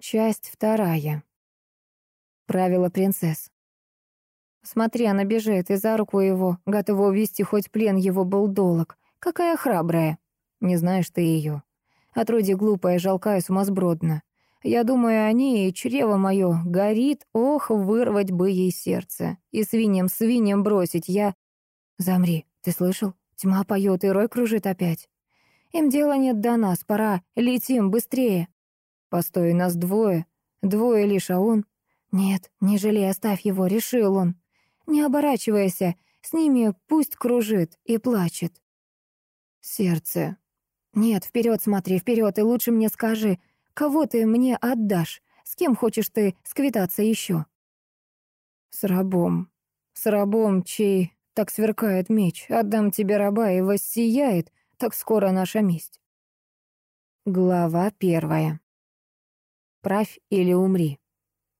Часть вторая. Правило принцесс. Смотри, она бежит, и за руку его, готова увести хоть плен его был долг. Какая храбрая. Не знаешь ты ее. Отроди глупая, жалкая, сумасбродна. Я думаю о ней, и чрево мое горит, ох, вырвать бы ей сердце. И свиньям, свиньям бросить я... Замри, ты слышал? Тьма поет, и рой кружит опять. Им дела нет до нас, пора, летим, быстрее. Постой, нас двое. Двое лишь, а он... Нет, не жалей, оставь его, решил он. Не оборачивайся, с ними пусть кружит и плачет. Сердце. Нет, вперед смотри, вперед, и лучше мне скажи, кого ты мне отдашь, с кем хочешь ты сквитаться еще? С рабом. С рабом, чей так сверкает меч. Отдам тебе раба, и воссияет, так скоро наша месть. Глава первая. Правь или умри.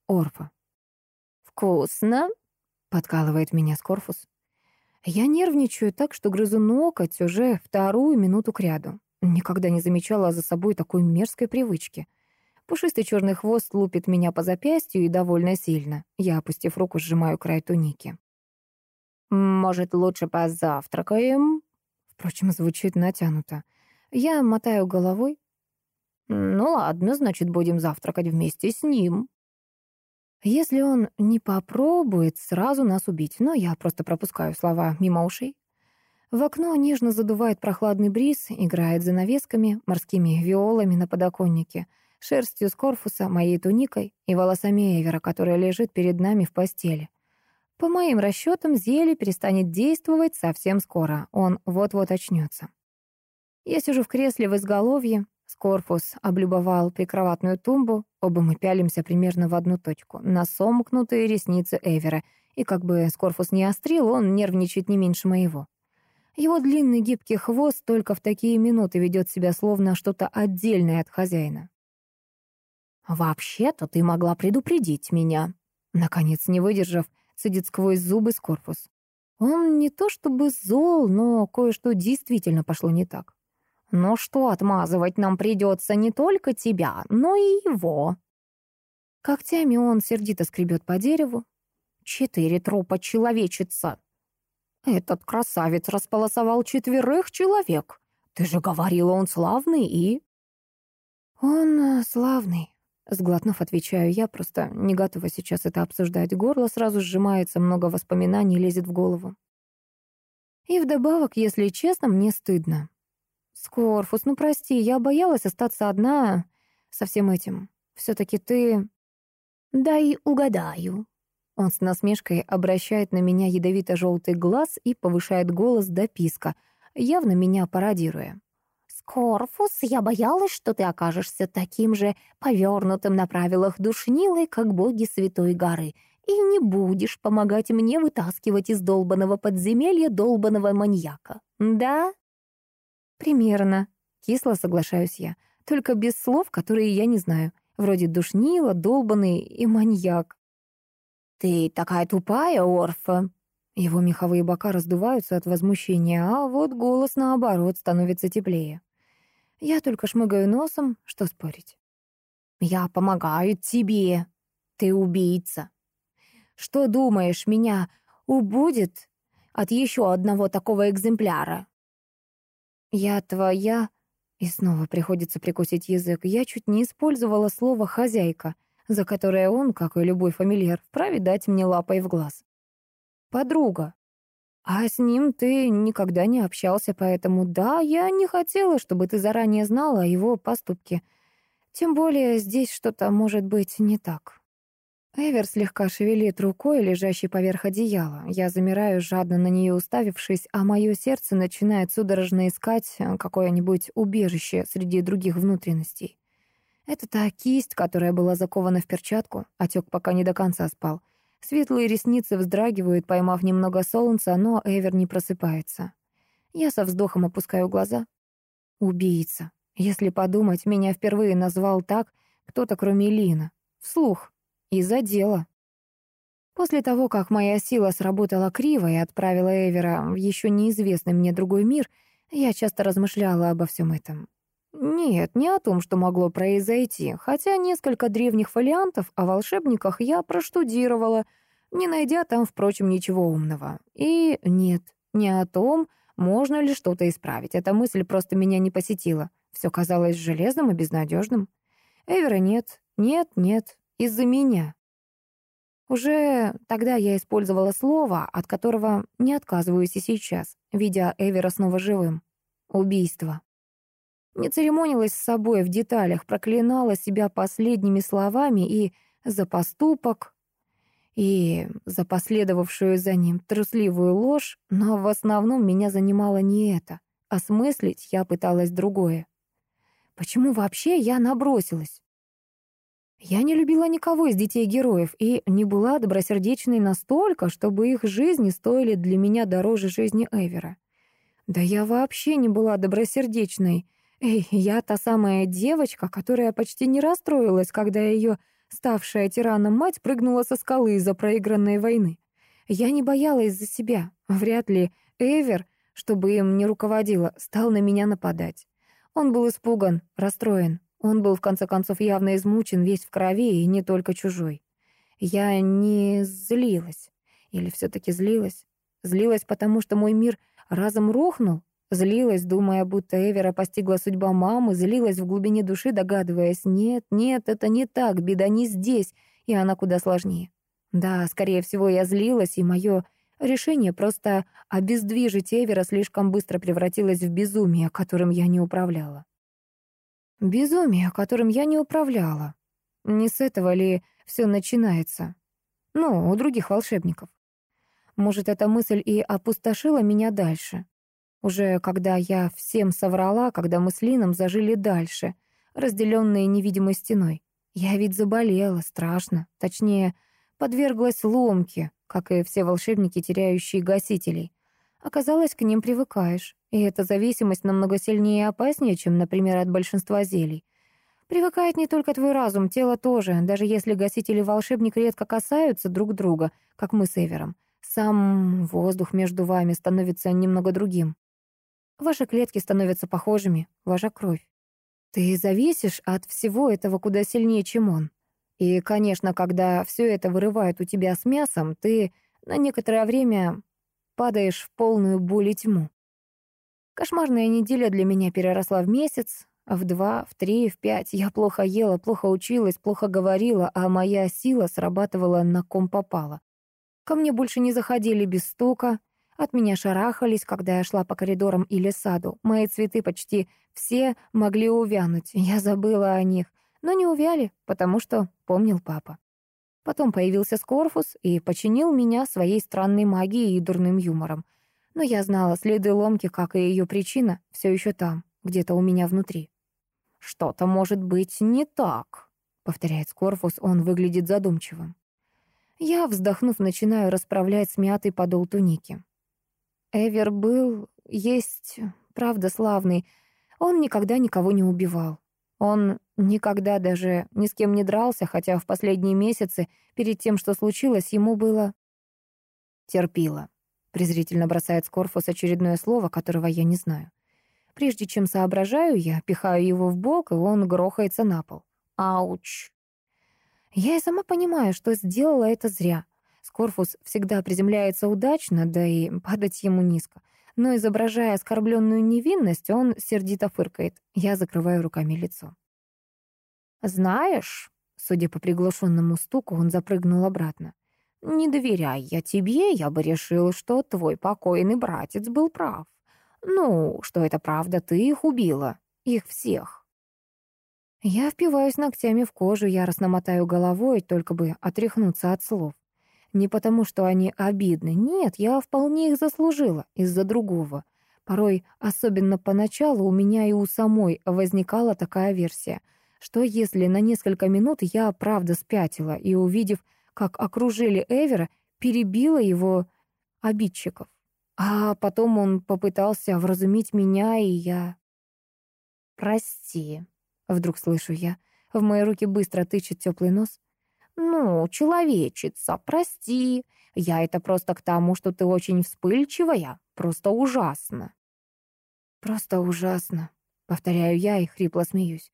Орфа. «Вкусно?» — подкалывает меня Скорфус. Я нервничаю так, что грызу ноготь уже вторую минуту кряду. Никогда не замечала за собой такой мерзкой привычки. Пушистый черный хвост лупит меня по запястью и довольно сильно. Я, опустив руку, сжимаю край туники. «Может, лучше позавтракаем?» Впрочем, звучит натянуто. Я мотаю головой, ну ладно, значит, будем завтракать вместе с ним. Если он не попробует сразу нас убить, но я просто пропускаю слова мимо ушей. В окно нежно задувает прохладный бриз, играет занавесками, морскими виолами на подоконнике, шерстью с корфуса, моей туникой и волосами Эвера, которая лежит перед нами в постели. По моим расчетам, зелье перестанет действовать совсем скоро, он вот-вот очнется. Я сижу в кресле в изголовье, Скорпус облюбовал прикроватную тумбу, оба мы пялимся примерно в одну точку, на сомкнутые ресницы Эвера, и как бы Скорпус не острил, он нервничает не меньше моего. Его длинный гибкий хвост только в такие минуты ведет себя словно что-то отдельное от хозяина. «Вообще-то ты могла предупредить меня», наконец, не выдержав, цедит сквозь зубы Скорпус. Он не то чтобы зол, но кое-что действительно пошло не так. Но что отмазывать нам придется не только тебя, но и его. Когтями он сердито скребет по дереву. Четыре трупа человечица. Этот красавец располосовал четверых человек. Ты же говорила, он славный и... Он э, славный. Сглотнув, отвечаю я, просто не готова сейчас это обсуждать. Горло сразу сжимается, много воспоминаний лезет в голову. И вдобавок, если честно, мне стыдно. «Скорфус, ну прости, я боялась остаться одна со всем этим. Все-таки ты...» «Дай угадаю». Он с насмешкой обращает на меня ядовито-желтый глаз и повышает голос до писка, явно меня пародируя. «Скорфус, я боялась, что ты окажешься таким же повернутым на правилах душнилой, как боги Святой горы, и не будешь помогать мне вытаскивать из долбанного подземелья долбанного маньяка. Да?» «Примерно», — кисло соглашаюсь я, только без слов, которые я не знаю, вроде душнила, долбанный и маньяк. «Ты такая тупая, Орфа!» Его меховые бока раздуваются от возмущения, а вот голос, наоборот, становится теплее. Я только шмыгаю носом, что спорить. «Я помогаю тебе. Ты убийца. Что думаешь, меня убудет от еще одного такого экземпляра?» «Я твоя...» И снова приходится прикусить язык. Я чуть не использовала слово «хозяйка», за которое он, как и любой фамильяр, вправе дать мне лапой в глаз. «Подруга». А с ним ты никогда не общался, поэтому да, я не хотела, чтобы ты заранее знала о его поступке. Тем более здесь что-то может быть не так. Эвер слегка шевелит рукой, лежащей поверх одеяла. Я замираю, жадно на нее уставившись, а мое сердце начинает судорожно искать э, какое-нибудь убежище среди других внутренностей. Это та кисть, которая была закована в перчатку, отек пока не до конца спал. Светлые ресницы вздрагивают, поймав немного солнца, но Эвер не просыпается. Я со вздохом опускаю глаза. Убийца. Если подумать, меня впервые назвал так кто-то, кроме Лина. Вслух. И за дело. После того, как моя сила сработала криво и отправила Эвера в еще неизвестный мне другой мир, я часто размышляла обо всем этом. Нет, не о том, что могло произойти, хотя несколько древних фолиантов о волшебниках я проштудировала, не найдя там, впрочем, ничего умного. И нет, не о том, можно ли что-то исправить. Эта мысль просто меня не посетила. Все казалось железным и безнадежным. Эвера нет, нет, нет, из-за меня. Уже тогда я использовала слово, от которого не отказываюсь и сейчас, видя Эвера снова живым. Убийство. Не церемонилась с собой в деталях, проклинала себя последними словами и за поступок, и за последовавшую за ним трусливую ложь, но в основном меня занимало не это. Осмыслить я пыталась другое. Почему вообще я набросилась? Я не любила никого из детей-героев и не была добросердечной настолько, чтобы их жизни стоили для меня дороже жизни Эвера. Да я вообще не была добросердечной. Эй, я та самая девочка, которая почти не расстроилась, когда ее ставшая тираном мать прыгнула со скалы из-за проигранной войны. Я не боялась за себя. Вряд ли Эвер, чтобы им не руководила, стал на меня нападать. Он был испуган, расстроен. Он был, в конце концов, явно измучен, весь в крови и не только чужой. Я не злилась. Или все-таки злилась? Злилась, потому что мой мир разом рухнул? Злилась, думая, будто Эвера постигла судьба мамы, злилась в глубине души, догадываясь, нет, нет, это не так, беда не здесь, и она куда сложнее. Да, скорее всего, я злилась, и мое решение просто обездвижить Эвера слишком быстро превратилось в безумие, которым я не управляла. Безумие, которым я не управляла. Не с этого ли все начинается? Ну, у других волшебников. Может, эта мысль и опустошила меня дальше. Уже когда я всем соврала, когда мы с Лином зажили дальше, разделенные невидимой стеной. Я ведь заболела, страшно. Точнее, подверглась ломке, как и все волшебники, теряющие гасителей. Оказалось, к ним привыкаешь. И эта зависимость намного сильнее и опаснее, чем, например, от большинства зелий. Привыкает не только твой разум, тело тоже, даже если гасители и волшебник редко касаются друг друга, как мы с Эвером. Сам воздух между вами становится немного другим. Ваши клетки становятся похожими, ваша кровь. Ты зависишь от всего этого куда сильнее, чем он. И, конечно, когда все это вырывает у тебя с мясом, ты на некоторое время падаешь в полную боль и тьму. Кошмарная неделя для меня переросла в месяц, в два, в три, в пять. Я плохо ела, плохо училась, плохо говорила, а моя сила срабатывала на ком попала. Ко мне больше не заходили без стука, от меня шарахались, когда я шла по коридорам или саду. Мои цветы почти все могли увянуть, я забыла о них, но не увяли, потому что помнил папа. Потом появился Скорфус и починил меня своей странной магией и дурным юмором. Но я знала, следы ломки, как и ее причина, все еще там, где-то у меня внутри. «Что-то может быть не так», — повторяет Скорфус, он выглядит задумчивым. Я, вздохнув, начинаю расправлять смятый подол туники. Эвер был, есть, правда, славный. Он никогда никого не убивал. Он никогда даже ни с кем не дрался, хотя в последние месяцы, перед тем, что случилось, ему было... Терпило. Презрительно бросает Скорфус очередное слово, которого я не знаю. Прежде чем соображаю, я пихаю его в бок, и он грохается на пол. Ауч. Я и сама понимаю, что сделала это зря. Скорфус всегда приземляется удачно, да и падать ему низко но, изображая оскорбленную невинность, он сердито фыркает. Я закрываю руками лицо. «Знаешь...» Судя по приглушенному стуку, он запрыгнул обратно. «Не доверяй я тебе, я бы решил, что твой покойный братец был прав. Ну, что это правда, ты их убила. Их всех». Я впиваюсь ногтями в кожу, яростно мотаю головой, только бы отряхнуться от слов. Не потому, что они обидны. Нет, я вполне их заслужила из-за другого. Порой, особенно поначалу, у меня и у самой возникала такая версия. Что если на несколько минут я правда спятила и, увидев, как окружили Эвера, перебила его обидчиков? А потом он попытался вразумить меня, и я... «Прости», — вдруг слышу я. В мои руки быстро тычет теплый нос. «Ну, человечица, прости. Я это просто к тому, что ты очень вспыльчивая. Просто ужасно». «Просто ужасно», — Повторяю я и хрипло смеюсь.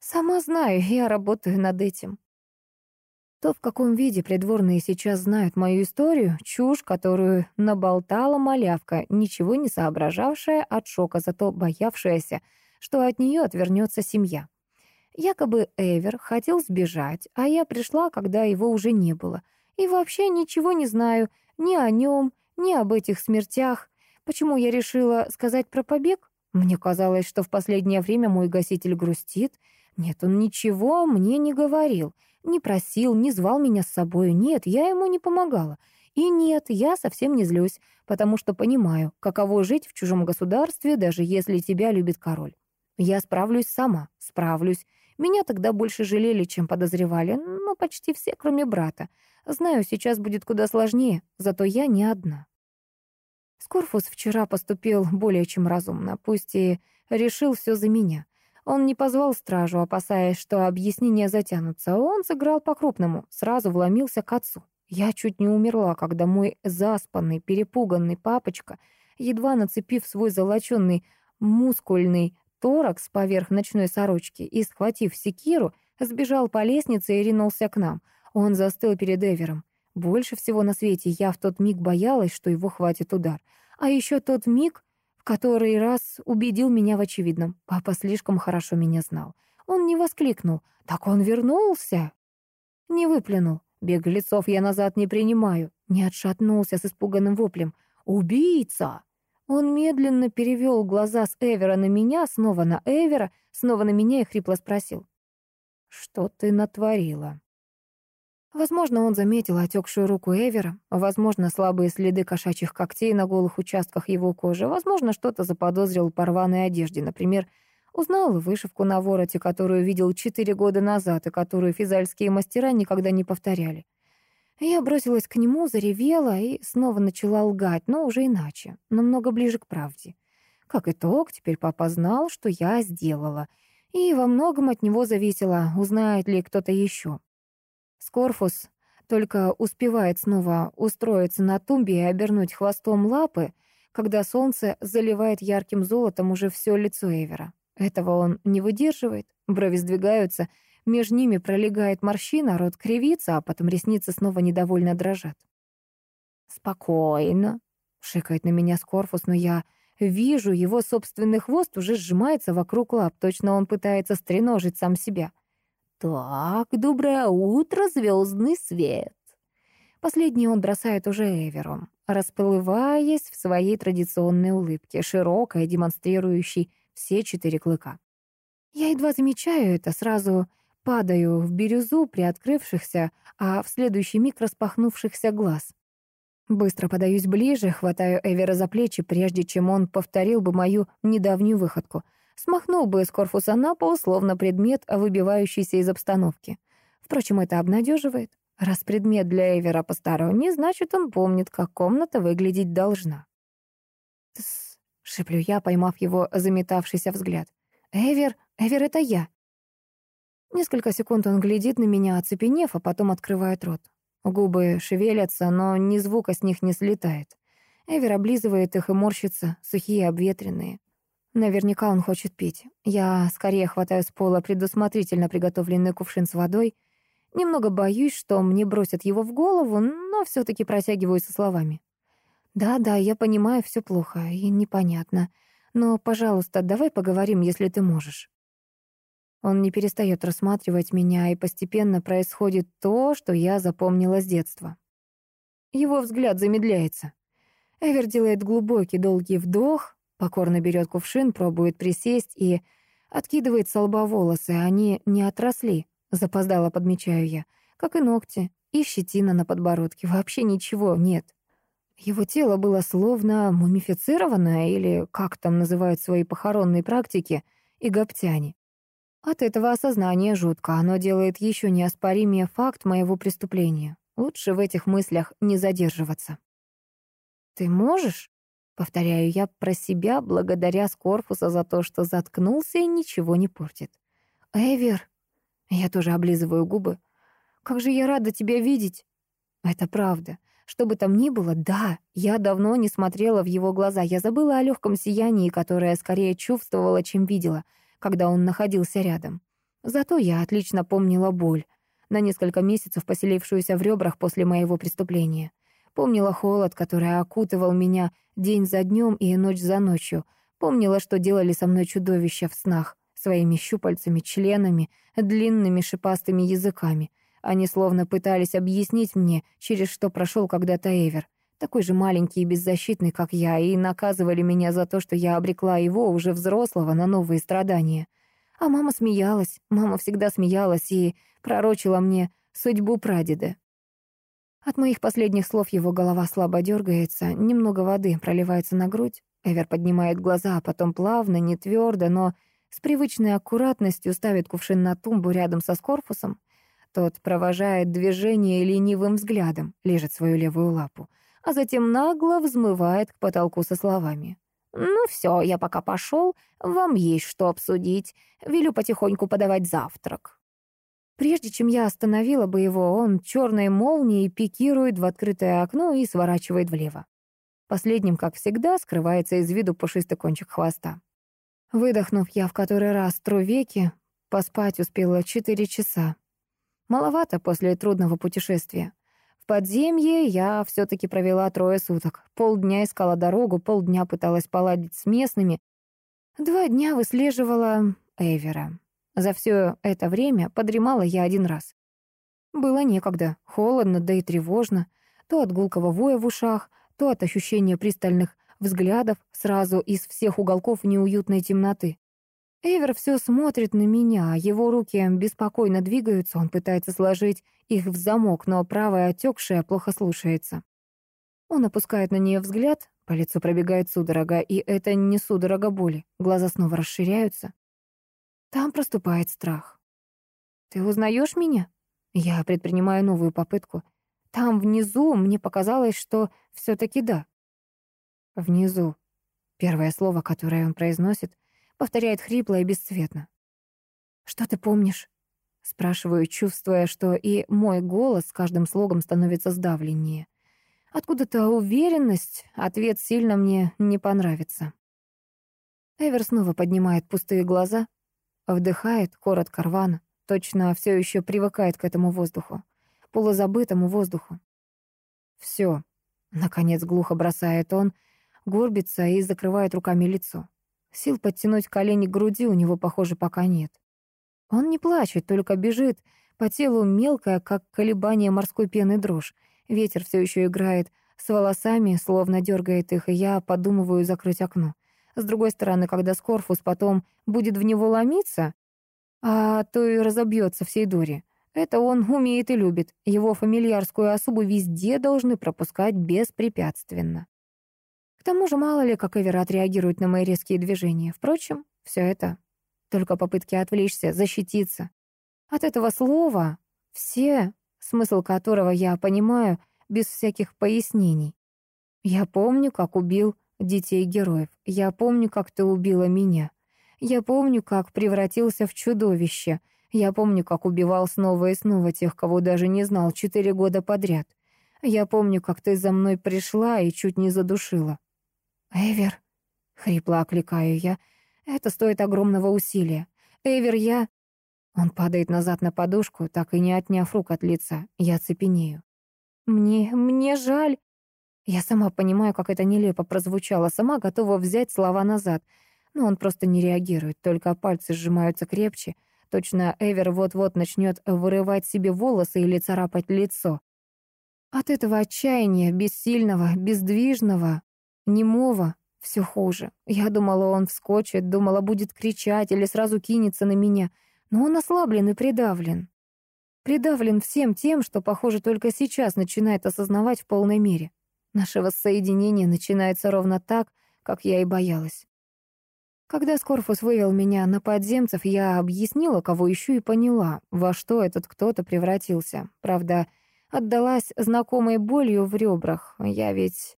Сама знаю, я работаю над этим. То, в каком виде придворные сейчас знают мою историю, чушь, которую наболтала малявка, ничего не соображавшая от шока, зато боявшаяся, что от нее отвернется семья. Якобы Эвер хотел сбежать, а я пришла, когда его уже не было. И вообще ничего не знаю ни о нем, ни об этих смертях. Почему я решила сказать про побег? Мне казалось, что в последнее время мой гаситель грустит. Нет, он ничего мне не говорил, не просил, не звал меня с собой. Нет, я ему не помогала. И нет, я совсем не злюсь, потому что понимаю, каково жить в чужом государстве, даже если тебя любит король. Я справлюсь сама, справлюсь. Меня тогда больше жалели, чем подозревали, но почти все, кроме брата. Знаю, сейчас будет куда сложнее, зато я не одна. Скорфус вчера поступил более чем разумно, пусть и решил все за меня. Он не позвал стражу, опасаясь, что объяснения затянутся. Он сыграл по-крупному, сразу вломился к отцу. Я чуть не умерла, когда мой заспанный, перепуганный папочка, едва нацепив свой золоченный мускульный торакс поверх ночной сорочки и, схватив секиру, сбежал по лестнице и ринулся к нам. Он застыл перед Эвером. Больше всего на свете я в тот миг боялась, что его хватит удар. А еще тот миг, который раз убедил меня в очевидном. Папа слишком хорошо меня знал. Он не воскликнул. «Так он вернулся!» Не выплюнул. Беглецов я назад не принимаю. Не отшатнулся с испуганным воплем. «Убийца!» Он медленно перевел глаза с Эвера на меня, снова на Эвера, снова на меня и хрипло спросил. «Что ты натворила?» Возможно, он заметил отекшую руку Эвера, возможно, слабые следы кошачьих когтей на голых участках его кожи, возможно, что-то заподозрил по рваной одежде, например, узнал вышивку на вороте, которую видел четыре года назад и которую физальские мастера никогда не повторяли. Я бросилась к нему, заревела и снова начала лгать, но уже иначе, намного ближе к правде. Как итог, теперь папа знал, что я сделала, и во многом от него зависело, узнает ли кто-то еще. Скорфус только успевает снова устроиться на тумбе и обернуть хвостом лапы, когда солнце заливает ярким золотом уже все лицо Эвера. Этого он не выдерживает, брови сдвигаются, между ними пролегает морщина, рот кривится, а потом ресницы снова недовольно дрожат. «Спокойно», — шикает на меня Скорфус, но я вижу, его собственный хвост уже сжимается вокруг лап, точно он пытается стреножить сам себя. «Так, доброе утро, звездный свет!» Последний он бросает уже Эвером, расплываясь в своей традиционной улыбке, широкой, демонстрирующей все четыре клыка. Я едва замечаю это, сразу падаю в бирюзу приоткрывшихся, а в следующий миг распахнувшихся глаз. Быстро подаюсь ближе, хватаю Эвера за плечи, прежде чем он повторил бы мою недавнюю выходку — смахнул бы из корпуса на пол, словно предмет, выбивающийся из обстановки. Впрочем, это обнадеживает. Раз предмет для Эвера посторонний, значит, он помнит, как комната выглядеть должна. «Тсс», — шеплю я, поймав его заметавшийся взгляд. «Эвер, Эвер, это я». Несколько секунд он глядит на меня, оцепенев, а потом открывает рот. Губы шевелятся, но ни звука с них не слетает. Эвер облизывает их и морщится, сухие, обветренные. Наверняка он хочет пить. Я скорее хватаю с пола предусмотрительно приготовленный кувшин с водой. Немного боюсь, что мне бросят его в голову, но все таки протягиваю со словами. «Да-да, я понимаю, все плохо и непонятно. Но, пожалуйста, давай поговорим, если ты можешь». Он не перестает рассматривать меня, и постепенно происходит то, что я запомнила с детства. Его взгляд замедляется. Эвер делает глубокий, долгий вдох, Покорно берет кувшин, пробует присесть и откидывает с лба волосы. Они не отросли, запоздало подмечаю я, как и ногти, и щетина на подбородке. Вообще ничего нет. Его тело было словно мумифицированное, или как там называют свои похоронные практики, и. От этого осознания жутко, оно делает еще неоспоримее факт моего преступления. Лучше в этих мыслях не задерживаться. «Ты можешь?» Повторяю я про себя, благодаря Скорфуса за то, что заткнулся и ничего не портит. «Эвер!» Я тоже облизываю губы. «Как же я рада тебя видеть!» Это правда. Что бы там ни было, да, я давно не смотрела в его глаза. Я забыла о легком сиянии, которое скорее чувствовала, чем видела, когда он находился рядом. Зато я отлично помнила боль, на несколько месяцев поселившуюся в ребрах после моего преступления. Помнила холод, который окутывал меня день за днем и ночь за ночью. Помнила, что делали со мной чудовища в снах, своими щупальцами, членами, длинными шипастыми языками — они словно пытались объяснить мне, через что прошел когда-то Эвер, такой же маленький и беззащитный, как я, и наказывали меня за то, что я обрекла его, уже взрослого, на новые страдания. А мама смеялась, мама всегда смеялась и пророчила мне судьбу прадеда. От моих последних слов его голова слабо дергается, немного воды проливается на грудь. Эвер поднимает глаза, а потом плавно, не твердо, но с привычной аккуратностью ставит кувшин на тумбу рядом со Скорфусом. Тот провожает движение ленивым взглядом, лежит свою левую лапу, а затем нагло взмывает к потолку со словами. «Ну все, я пока пошел, вам есть что обсудить. Велю потихоньку подавать завтрак». Прежде чем я остановила бы его, он черной молнией пикирует в открытое окно и сворачивает влево. Последним, как всегда, скрывается из виду пушистый кончик хвоста. Выдохнув, я в который раз тру веки, поспать успела четыре часа. Маловато после трудного путешествия. В подземье я все-таки провела трое суток. Полдня искала дорогу, полдня пыталась поладить с местными. Два дня выслеживала Эвера. За все это время подремала я один раз. Было некогда, холодно, да и тревожно. То от гулкого воя в ушах, то от ощущения пристальных взглядов сразу из всех уголков неуютной темноты. Эвер все смотрит на меня, его руки беспокойно двигаются, он пытается сложить их в замок, но правая отекшая плохо слушается. Он опускает на нее взгляд, по лицу пробегает судорога, и это не судорога боли, глаза снова расширяются. Там проступает страх. «Ты узнаешь меня?» Я предпринимаю новую попытку. Там внизу мне показалось, что все таки да. Внизу. Первое слово, которое он произносит, Повторяет хрипло и бесцветно. «Что ты помнишь?» Спрашиваю, чувствуя, что и мой голос с каждым слогом становится сдавленнее. Откуда-то уверенность, ответ сильно мне не понравится. Эвер снова поднимает пустые глаза, вдыхает коротко рвано, точно все еще привыкает к этому воздуху, полузабытому воздуху. Все, наконец глухо бросает он, горбится и закрывает руками лицо. Сил подтянуть колени к груди у него, похоже, пока нет. Он не плачет, только бежит. По телу мелкая, как колебание морской пены дрожь. Ветер все еще играет с волосами, словно дергает их, и я подумываю закрыть окно. С другой стороны, когда Скорфус потом будет в него ломиться, а то и разобьется всей дуре. Это он умеет и любит. Его фамильярскую особу везде должны пропускать беспрепятственно тому же мало ли, как Эвера отреагирует на мои резкие движения. Впрочем, все это только попытки отвлечься, защититься. От этого слова все, смысл которого я понимаю без всяких пояснений. Я помню, как убил детей героев. Я помню, как ты убила меня. Я помню, как превратился в чудовище. Я помню, как убивал снова и снова тех, кого даже не знал четыре года подряд. Я помню, как ты за мной пришла и чуть не задушила. «Эвер», — хрипло окликаю я, — «это стоит огромного усилия. Эвер, я...» Он падает назад на подушку, так и не отняв рук от лица. Я цепенею. «Мне... мне жаль...» Я сама понимаю, как это нелепо прозвучало, сама готова взять слова назад. Но он просто не реагирует, только пальцы сжимаются крепче. Точно Эвер вот-вот начнет вырывать себе волосы или царапать лицо. От этого отчаяния, бессильного, бездвижного, Немого все хуже. Я думала, он вскочит, думала, будет кричать или сразу кинется на меня. Но он ослаблен и придавлен. Придавлен всем тем, что, похоже, только сейчас начинает осознавать в полной мере. Наше воссоединение начинается ровно так, как я и боялась. Когда Скорфус вывел меня на подземцев, я объяснила, кого ищу, и поняла, во что этот кто-то превратился. Правда, отдалась знакомой болью в ребрах. Я ведь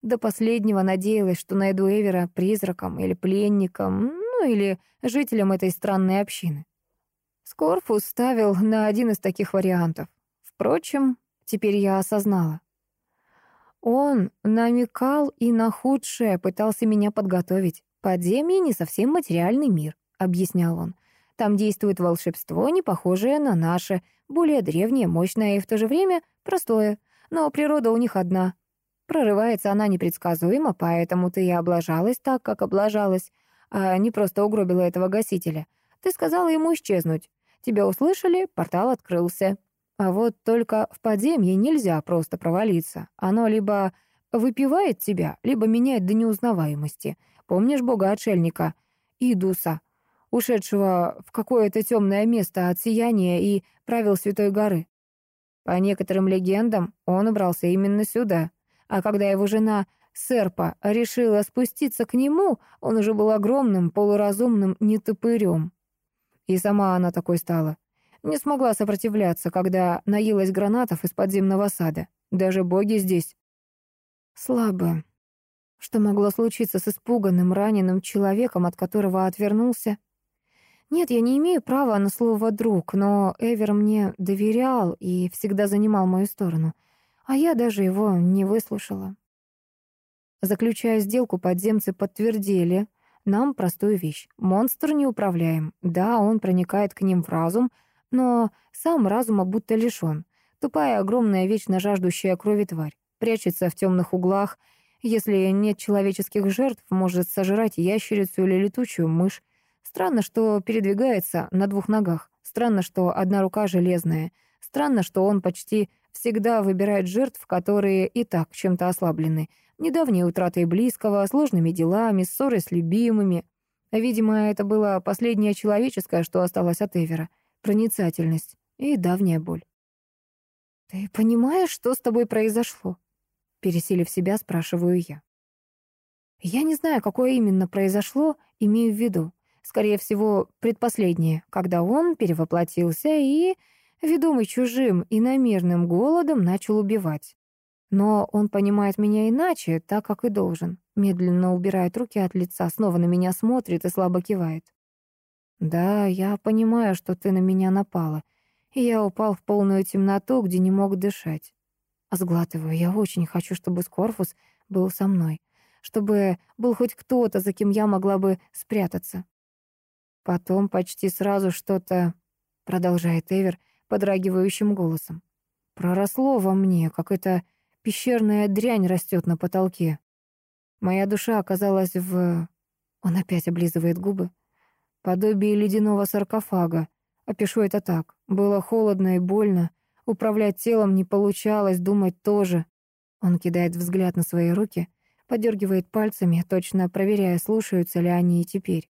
до последнего надеялась, что найду Эвера призраком или пленником, ну или жителем этой странной общины. Скорфус ставил на один из таких вариантов. Впрочем, теперь я осознала. Он намекал и на худшее, пытался меня подготовить. «Подземье — не совсем материальный мир», — объяснял он. «Там действует волшебство, не похожее на наше, более древнее, мощное и в то же время простое. Но природа у них одна. Прорывается она непредсказуемо, поэтому ты и облажалась так, как облажалась, а не просто угробила этого гасителя. Ты сказала ему исчезнуть. Тебя услышали, портал открылся. А вот только в подземье нельзя просто провалиться. Оно либо выпивает тебя, либо меняет до неузнаваемости. Помнишь бога-отшельника? Идуса, ушедшего в какое-то темное место от сияния и правил Святой горы. По некоторым легендам, он убрался именно сюда. А когда его жена Серпа решила спуститься к нему, он уже был огромным, полуразумным нетопырем. И сама она такой стала. Не смогла сопротивляться, когда наелась гранатов из подземного сада. Даже боги здесь слабы. Что могло случиться с испуганным, раненым человеком, от которого отвернулся? Нет, я не имею права на слово «друг», но Эвер мне доверял и всегда занимал мою сторону, а я даже его не выслушала. Заключая сделку, подземцы подтвердили нам простую вещь. Монстр неуправляем. Да, он проникает к ним в разум, но сам разума будто лишён. Тупая, огромная, вечно жаждущая крови тварь. Прячется в темных углах. Если нет человеческих жертв, может сожрать ящерицу или летучую мышь. Странно, что передвигается на двух ногах. Странно, что одна рука железная. Странно, что он почти всегда выбирает жертв, которые и так чем-то ослаблены. Недавней утратой близкого, сложными делами, ссорой с любимыми. Видимо, это было последнее человеческое, что осталось от Эвера проницательность и давняя боль. «Ты понимаешь, что с тобой произошло?» Пересилив себя, спрашиваю я. Я не знаю, какое именно произошло, имею в виду. Скорее всего, предпоследнее, когда он перевоплотился и, ведомый чужим и намеренным голодом, начал убивать. Но он понимает меня иначе, так как и должен. Медленно убирает руки от лица, снова на меня смотрит и слабо кивает. «Да, я понимаю, что ты на меня напала, и я упал в полную темноту, где не мог дышать. А сглатываю, я очень хочу, чтобы Скорфус был со мной, чтобы был хоть кто-то, за кем я могла бы спрятаться. Потом почти сразу что-то, продолжает Эвер подрагивающим голосом, проросло во мне, как эта пещерная дрянь растет на потолке. Моя душа оказалась в... Он опять облизывает губы. Подобие ледяного саркофага. Опишу это так. Было холодно и больно. Управлять телом не получалось, думать тоже. Он кидает взгляд на свои руки, подергивает пальцами, точно проверяя, слушаются ли они и теперь.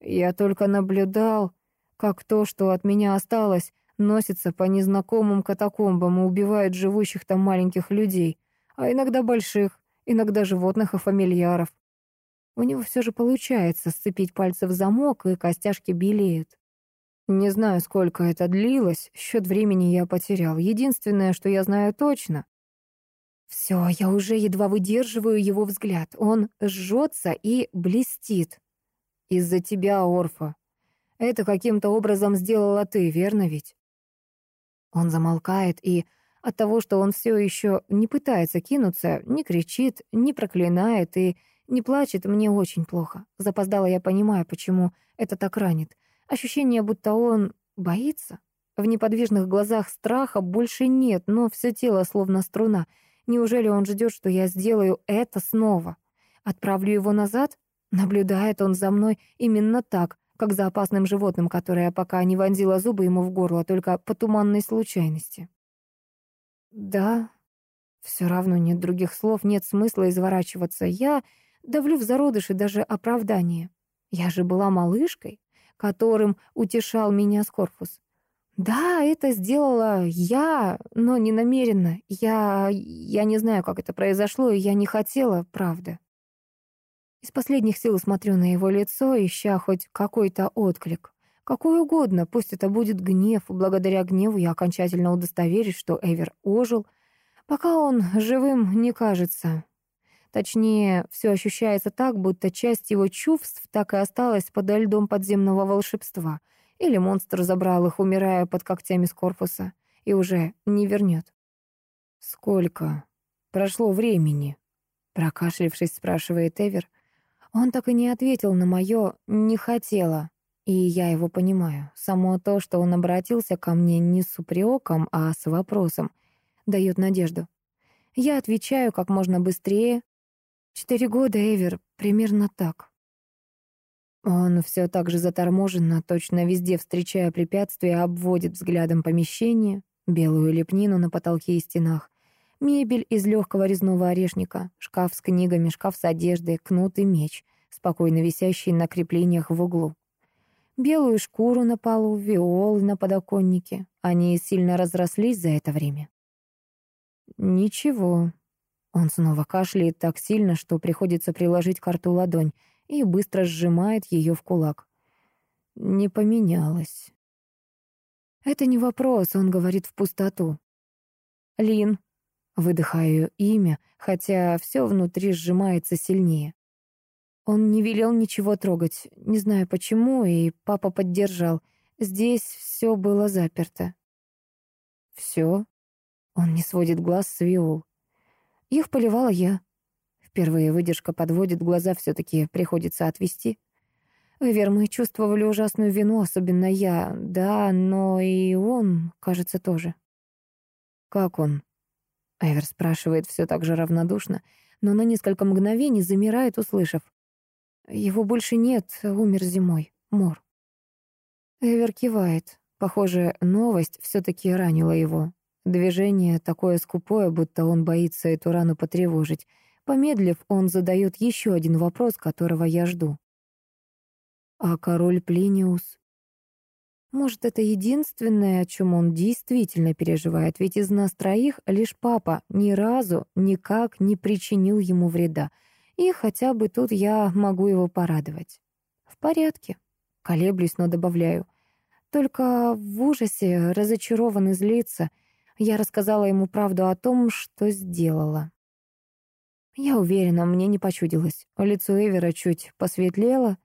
Я только наблюдал, как то, что от меня осталось, носится по незнакомым катакомбам и убивает живущих там маленьких людей, а иногда больших, иногда животных и фамильяров. У него все же получается сцепить пальцы в замок, и костяшки белеют. Не знаю, сколько это длилось, счет времени я потерял. Единственное, что я знаю точно. Все, я уже едва выдерживаю его взгляд. Он жжется и блестит. Из-за тебя, Орфа. Это каким-то образом сделала ты, верно ведь? Он замолкает, и от того, что он все еще не пытается кинуться, не кричит, не проклинает и не плачет, мне очень плохо. Запоздала я понимаю, почему это так ранит. Ощущение, будто он боится. В неподвижных глазах страха больше нет, но все тело словно струна. Неужели он ждет, что я сделаю это снова? Отправлю его назад? Наблюдает он за мной именно так, как за опасным животным, которое пока не вонзило зубы ему в горло, только по туманной случайности. Да, все равно нет других слов, нет смысла изворачиваться. Я Давлю в зародыше даже оправдание. Я же была малышкой, которым утешал меня Скорпус. Да, это сделала я, но не намеренно. Я... я не знаю, как это произошло, и я не хотела, правда. Из последних сил смотрю на его лицо, ища хоть какой-то отклик. Какой угодно, пусть это будет гнев. Благодаря гневу я окончательно удостоверюсь, что Эвер ожил. Пока он живым не кажется. Точнее, все ощущается так, будто часть его чувств так и осталась подо льдом подземного волшебства. Или монстр забрал их, умирая под когтями с корпуса, и уже не вернет. «Сколько?» прошло времени?» Прокашлившись, спрашивает Эвер. Он так и не ответил на мое «не хотела». И я его понимаю. Само то, что он обратился ко мне не с упреком, а с вопросом, дает надежду. Я отвечаю как можно быстрее. Четыре года, Эвер, примерно так. Он все так же заторможенно, точно везде встречая препятствия, обводит взглядом помещение, белую лепнину на потолке и стенах, мебель из легкого резного орешника, шкаф с книгами, шкаф с одеждой, кнут и меч, спокойно висящий на креплениях в углу. Белую шкуру на полу, виолы на подоконнике. Они сильно разрослись за это время. «Ничего». Он снова кашляет так сильно, что приходится приложить карту ладонь, и быстро сжимает ее в кулак. Не поменялось. Это не вопрос, он говорит в пустоту. Лин. Выдыхаю имя, хотя все внутри сжимается сильнее. Он не велел ничего трогать, не знаю почему, и папа поддержал. Здесь все было заперто. Все? Он не сводит глаз с Виол. Их поливала я. Впервые выдержка подводит, глаза все-таки приходится отвести. Эвер, мы чувствовали ужасную вину, особенно я, да, но и он, кажется, тоже. «Как он?» Эвер спрашивает все так же равнодушно, но на несколько мгновений замирает, услышав. «Его больше нет, умер зимой, мор». Эвер кивает. Похоже, новость все-таки ранила его. Движение такое скупое, будто он боится эту рану потревожить. Помедлив, он задает еще один вопрос, которого я жду. А король Плиниус? Может, это единственное, о чем он действительно переживает, ведь из нас троих лишь папа ни разу никак не причинил ему вреда. И хотя бы тут я могу его порадовать. В порядке. Колеблюсь, но добавляю. Только в ужасе, разочарованный злится, я рассказала ему правду о том, что сделала. Я уверена, мне не почудилось. Лицо Эвера чуть посветлело.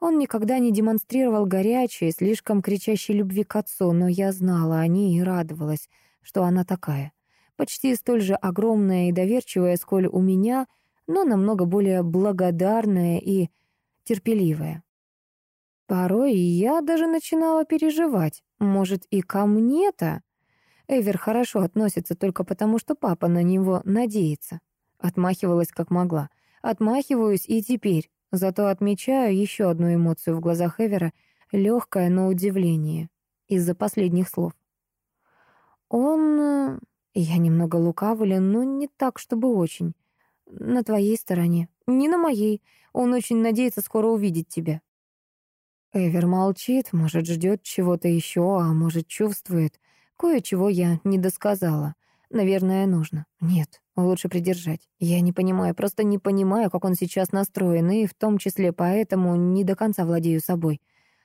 Он никогда не демонстрировал горячей, слишком кричащей любви к отцу, но я знала о ней и радовалась, что она такая. Почти столь же огромная и доверчивая, сколь у меня, но намного более благодарная и терпеливая. Порой я даже начинала переживать. Может, и ко мне-то? Эвер хорошо относится только потому, что папа на него надеется. Отмахивалась как могла. Отмахиваюсь и теперь. Зато отмечаю еще одну эмоцию в глазах Эвера, легкое, но удивление, из-за последних слов. Он... Э, я немного лукавлю, но не так, чтобы очень. На твоей стороне. Не на моей. Он очень надеется скоро увидеть тебя. Эвер молчит, может, ждет чего-то еще, а может, чувствует. Кое-чего я не досказала. Наверное, нужно. Нет, лучше придержать. Я не понимаю, просто не понимаю, как он сейчас настроен, и в том числе поэтому не до конца владею собой.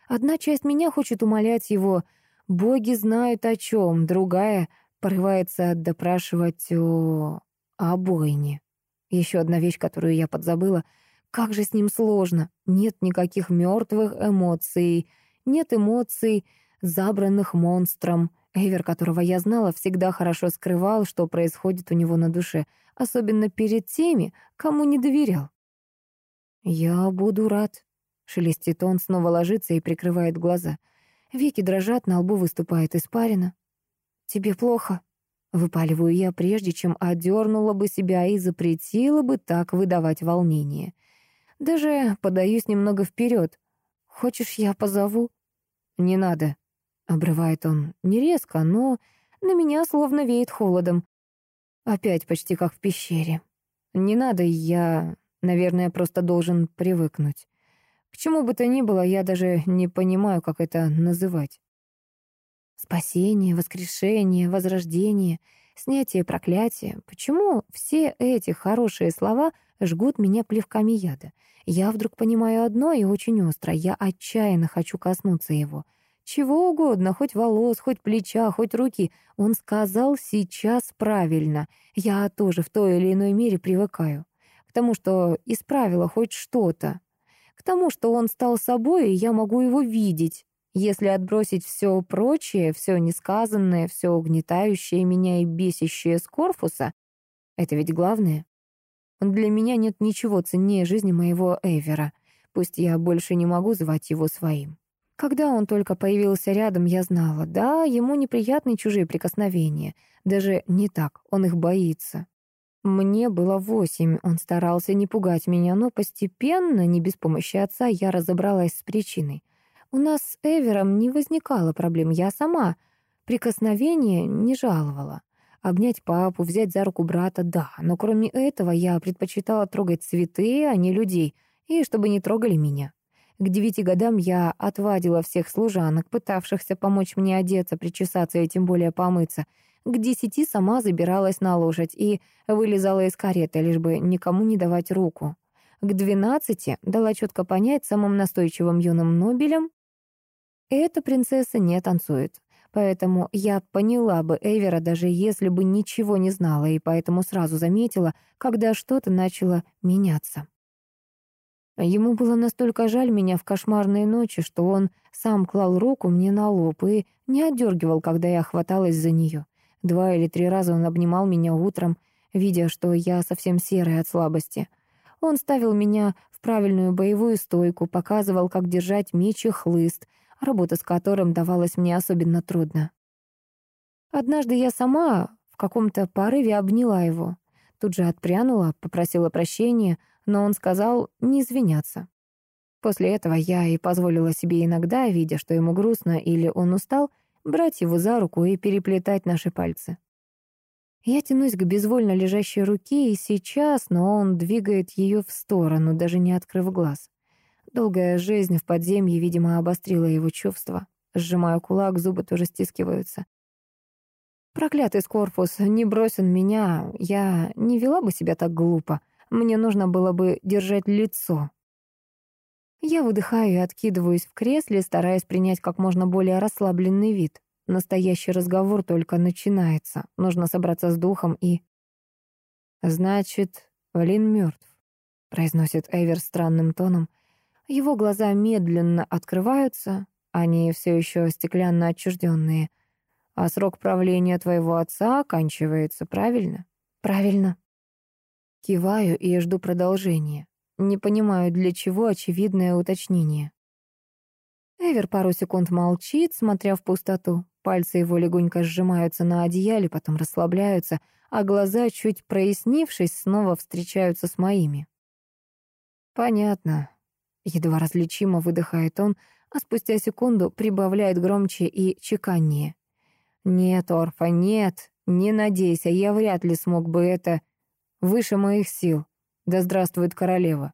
Одна часть меня хочет умолять его «боги знают о чем», другая порывается допрашивать о... о бойне. Еще одна вещь, которую я подзабыла. Как же с ним сложно. Нет никаких мертвых эмоций, нет эмоций, забранных монстром. Эвер, которого я знала, всегда хорошо скрывал, что происходит у него на душе, особенно перед теми, кому не доверял. «Я буду рад», — шелестит он, снова ложится и прикрывает глаза. Веки дрожат, на лбу выступает испарина. «Тебе плохо?» — выпаливаю я, прежде чем одернула бы себя и запретила бы так выдавать волнение. Даже подаюсь немного вперед. «Хочешь, я позову?» «Не надо», Обрывает он не резко, но на меня словно веет холодом. Опять почти как в пещере. Не надо, я, наверное, просто должен привыкнуть. К чему бы то ни было, я даже не понимаю, как это называть. Спасение, воскрешение, возрождение, снятие проклятия. Почему все эти хорошие слова жгут меня плевками яда? Я вдруг понимаю одно и очень остро. Я отчаянно хочу коснуться его — чего угодно, хоть волос, хоть плеча, хоть руки. Он сказал сейчас правильно. Я тоже в той или иной мере привыкаю. К тому, что исправила хоть что-то. К тому, что он стал собой, и я могу его видеть. Если отбросить все прочее, все несказанное, все угнетающее меня и бесящее с корпуса, Это ведь главное. Для меня нет ничего ценнее жизни моего Эвера. Пусть я больше не могу звать его своим. Когда он только появился рядом, я знала, да, ему неприятны чужие прикосновения. Даже не так, он их боится. Мне было восемь, он старался не пугать меня, но постепенно, не без помощи отца, я разобралась с причиной. У нас с Эвером не возникало проблем, я сама прикосновения не жаловала. Обнять папу, взять за руку брата — да, но кроме этого я предпочитала трогать цветы, а не людей, и чтобы не трогали меня. К девяти годам я отвадила всех служанок, пытавшихся помочь мне одеться, причесаться и тем более помыться. К десяти сама забиралась на лошадь и вылезала из кареты, лишь бы никому не давать руку. К двенадцати дала четко понять самым настойчивым юным Нобелям, эта принцесса не танцует. Поэтому я поняла бы Эвера, даже если бы ничего не знала, и поэтому сразу заметила, когда что-то начало меняться. Ему было настолько жаль меня в кошмарные ночи, что он сам клал руку мне на лоб и не отдергивал, когда я хваталась за нее. Два или три раза он обнимал меня утром, видя, что я совсем серая от слабости. Он ставил меня в правильную боевую стойку, показывал, как держать меч и хлыст, работа с которым давалась мне особенно трудно. Однажды я сама в каком-то порыве обняла его. Тут же отпрянула, попросила прощения, но он сказал не извиняться. После этого я и позволила себе иногда, видя, что ему грустно или он устал, брать его за руку и переплетать наши пальцы. Я тянусь к безвольно лежащей руке и сейчас, но он двигает ее в сторону, даже не открыв глаз. Долгая жизнь в подземье, видимо, обострила его чувства. Сжимаю кулак, зубы тоже стискиваются. Проклятый Скорпус не бросил меня, я не вела бы себя так глупо. Мне нужно было бы держать лицо. Я выдыхаю и откидываюсь в кресле, стараясь принять как можно более расслабленный вид. Настоящий разговор только начинается. Нужно собраться с духом и... «Значит, Валин мертв», — произносит Эвер странным тоном. Его глаза медленно открываются, они все еще стеклянно отчужденные. А срок правления твоего отца оканчивается, правильно? Правильно. Киваю и жду продолжения. Не понимаю, для чего очевидное уточнение. Эвер пару секунд молчит, смотря в пустоту. Пальцы его легонько сжимаются на одеяле, потом расслабляются, а глаза, чуть прояснившись, снова встречаются с моими. «Понятно», — едва различимо выдыхает он, а спустя секунду прибавляет громче и чеканнее. «Нет, Орфа, нет, не надейся, я вряд ли смог бы это выше моих сил. Да здравствует королева.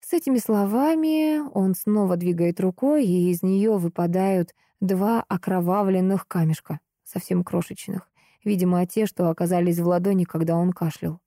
С этими словами он снова двигает рукой, и из нее выпадают два окровавленных камешка, совсем крошечных, видимо, те, что оказались в ладони, когда он кашлял.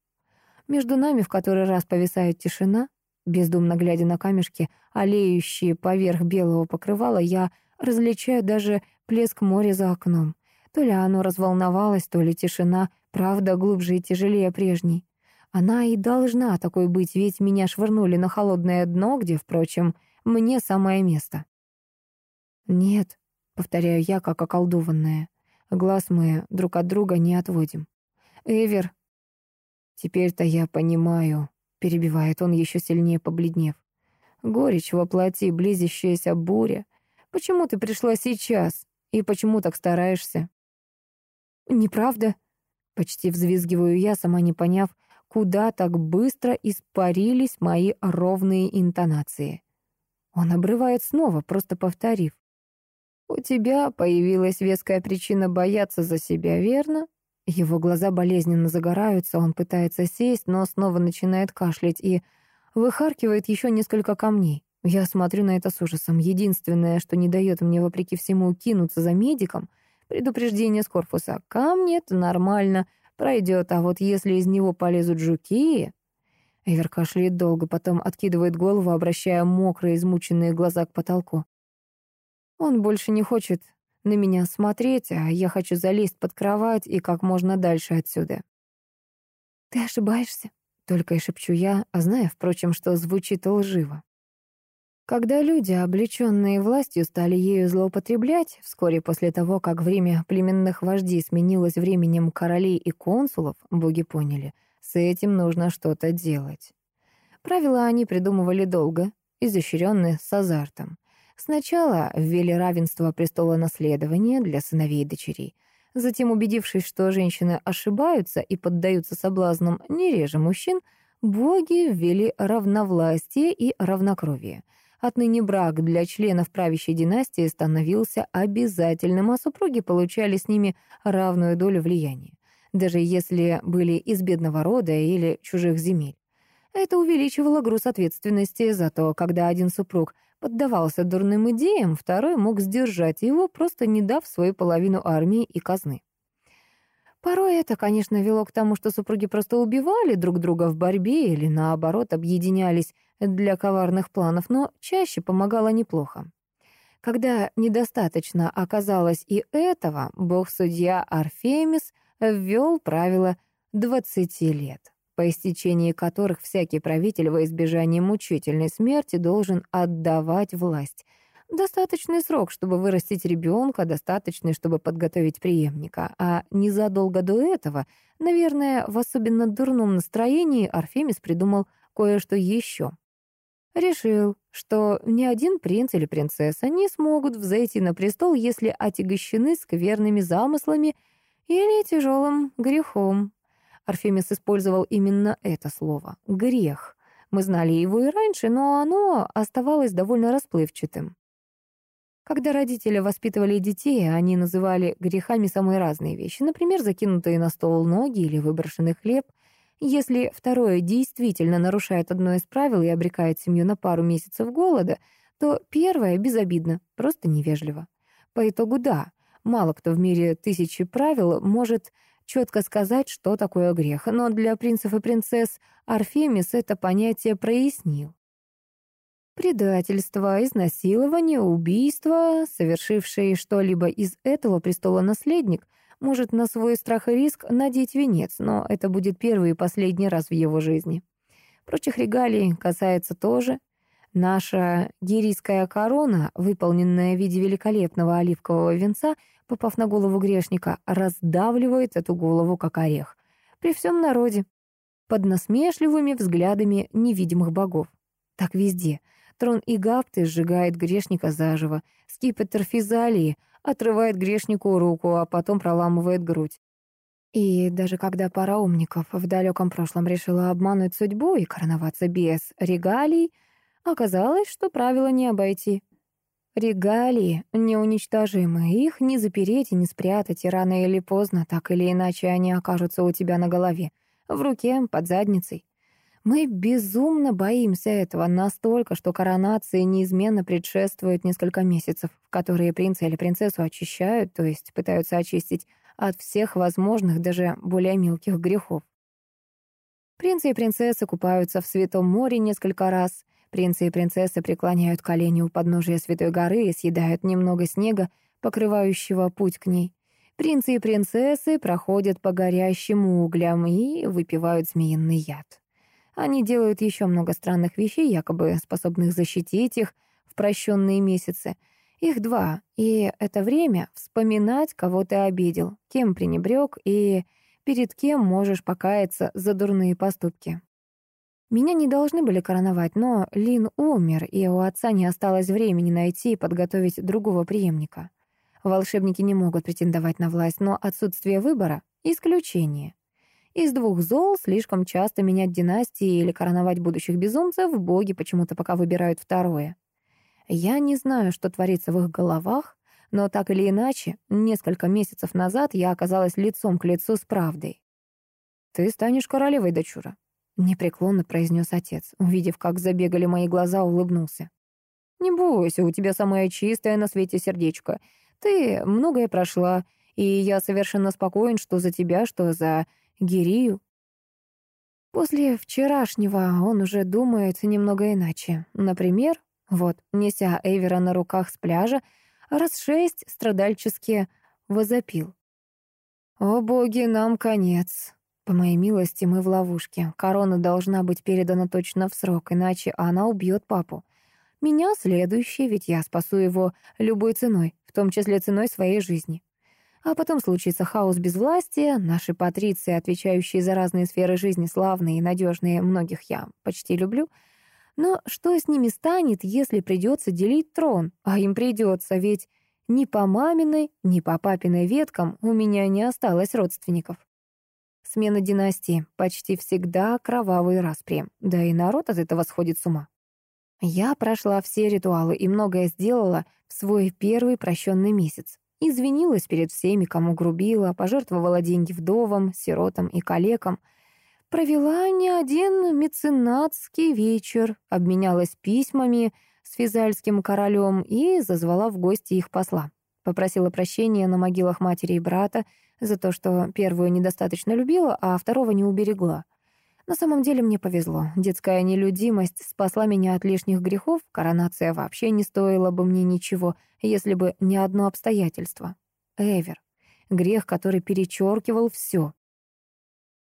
Между нами в который раз повисает тишина, бездумно глядя на камешки, олеющие поверх белого покрывала, я различаю даже плеск моря за окном. То ли оно разволновалось, то ли тишина, правда, глубже и тяжелее прежней. Она и должна такой быть, ведь меня швырнули на холодное дно, где, впрочем, мне самое место. «Нет», — повторяю я, как околдованная, глаз мы друг от друга не отводим. «Эвер...» «Теперь-то я понимаю», — перебивает он, еще сильнее побледнев. «Горечь воплоти, близящаяся буря. Почему ты пришла сейчас? И почему так стараешься?» «Неправда», — почти взвизгиваю я, сама не поняв, куда так быстро испарились мои ровные интонации. Он обрывает снова, просто повторив. «У тебя появилась веская причина бояться за себя, верно?» Его глаза болезненно загораются, он пытается сесть, но снова начинает кашлять и выхаркивает еще несколько камней. Я смотрю на это с ужасом. Единственное, что не дает мне, вопреки всему, кинуться за медиком — Предупреждение с корпуса. Камни — это нормально, пройдет, а вот если из него полезут жуки... Эвер кашляет долго, потом откидывает голову, обращая мокрые, измученные глаза к потолку. Он больше не хочет на меня смотреть, а я хочу залезть под кровать и как можно дальше отсюда. «Ты ошибаешься», — только и шепчу я, а зная, впрочем, что звучит лживо. Когда люди, облеченные властью, стали ею злоупотреблять, вскоре после того, как время племенных вождей сменилось временем королей и консулов, боги поняли, с этим нужно что-то делать. Правила они придумывали долго, изощренные с азартом. Сначала ввели равенство престола наследования для сыновей и дочерей. Затем, убедившись, что женщины ошибаются и поддаются соблазнам не реже мужчин, боги ввели равновластие и равнокровие — Отныне брак для членов правящей династии становился обязательным, а супруги получали с ними равную долю влияния, даже если были из бедного рода или чужих земель. Это увеличивало груз ответственности, зато когда один супруг поддавался дурным идеям, второй мог сдержать его, просто не дав свою половину армии и казны. Порой это, конечно, вело к тому, что супруги просто убивали друг друга в борьбе или, наоборот, объединялись для коварных планов, но чаще помогало неплохо. Когда недостаточно оказалось и этого, бог-судья Арфемис ввел правило 20 лет, по истечении которых всякий правитель во избежание мучительной смерти должен отдавать власть — Достаточный срок, чтобы вырастить ребенка, достаточный, чтобы подготовить преемника. А незадолго до этого, наверное, в особенно дурном настроении Арфемис придумал кое-что еще. Решил, что ни один принц или принцесса не смогут взойти на престол, если отягощены скверными замыслами или тяжелым грехом. Арфемис использовал именно это слово — «грех». Мы знали его и раньше, но оно оставалось довольно расплывчатым. Когда родители воспитывали детей, они называли грехами самые разные вещи, например, закинутые на стол ноги или выброшенный хлеб. Если второе действительно нарушает одно из правил и обрекает семью на пару месяцев голода, то первое безобидно, просто невежливо. По итогу да, мало кто в мире тысячи правил может четко сказать, что такое грех, но для принцев и принцесс Арфемис это понятие прояснил. Предательство, изнасилование, убийство, совершивший что-либо из этого престола наследник, может на свой страх и риск надеть венец, но это будет первый и последний раз в его жизни. Прочих регалий касается тоже. Наша гирийская корона, выполненная в виде великолепного оливкового венца, попав на голову грешника, раздавливает эту голову как орех. При всем народе, под насмешливыми взглядами невидимых богов. Так везде — Трон Игапты сжигает грешника заживо. Скипетр Физалии отрывает грешнику руку, а потом проламывает грудь. И даже когда пара умников в далеком прошлом решила обмануть судьбу и короноваться без регалий, оказалось, что правила не обойти. Регалии неуничтожимы, их не запереть и не спрятать, и рано или поздно, так или иначе, они окажутся у тебя на голове, в руке, под задницей. Мы безумно боимся этого настолько, что коронации неизменно предшествуют несколько месяцев, в которые принца или принцессу очищают, то есть пытаются очистить от всех возможных, даже более мелких грехов. Принцы и принцессы купаются в Святом море несколько раз. Принцы и принцессы преклоняют колени у подножия Святой горы и съедают немного снега, покрывающего путь к ней. Принцы и принцессы проходят по горящим углям и выпивают змеиный яд. Они делают еще много странных вещей, якобы способных защитить их в прощенные месяцы. Их два, и это время вспоминать, кого ты обидел, кем пренебрег и перед кем можешь покаяться за дурные поступки. Меня не должны были короновать, но Лин умер, и у отца не осталось времени найти и подготовить другого преемника. Волшебники не могут претендовать на власть, но отсутствие выбора — исключение. Из двух зол слишком часто менять династии или короновать будущих безумцев боги почему-то пока выбирают второе. Я не знаю, что творится в их головах, но так или иначе, несколько месяцев назад я оказалась лицом к лицу с правдой. «Ты станешь королевой, дочура», — непреклонно произнес отец. Увидев, как забегали мои глаза, улыбнулся. «Не бойся, у тебя самое чистое на свете сердечко. Ты многое прошла, и я совершенно спокоен, что за тебя, что за Гирию. После вчерашнего он уже думает немного иначе. Например, вот, неся Эвера на руках с пляжа, раз шесть страдальчески возопил. «О боги, нам конец!» По моей милости, мы в ловушке. Корона должна быть передана точно в срок, иначе она убьет папу. Меня следующий, ведь я спасу его любой ценой, в том числе ценой своей жизни. А потом случится хаос безвластия, наши патриции, отвечающие за разные сферы жизни, славные и надежные, многих я почти люблю. Но что с ними станет, если придется делить трон? А им придется, ведь ни по маминой, ни по папиной веткам у меня не осталось родственников. Смена династии почти всегда кровавые распри, да и народ от этого сходит с ума. Я прошла все ритуалы и многое сделала в свой первый прощенный месяц. Извинилась перед всеми, кому грубила, пожертвовала деньги вдовам, сиротам и калекам. Провела не один меценатский вечер, обменялась письмами, с физальским королем и зазвала в гости их посла. Попросила прощения на могилах матери и брата за то, что первую недостаточно любила, а второго не уберегла. На самом деле мне повезло. Детская нелюдимость спасла меня от лишних грехов, коронация вообще не стоила бы мне ничего, если бы не одно обстоятельство. Эвер. Грех, который перечеркивал все.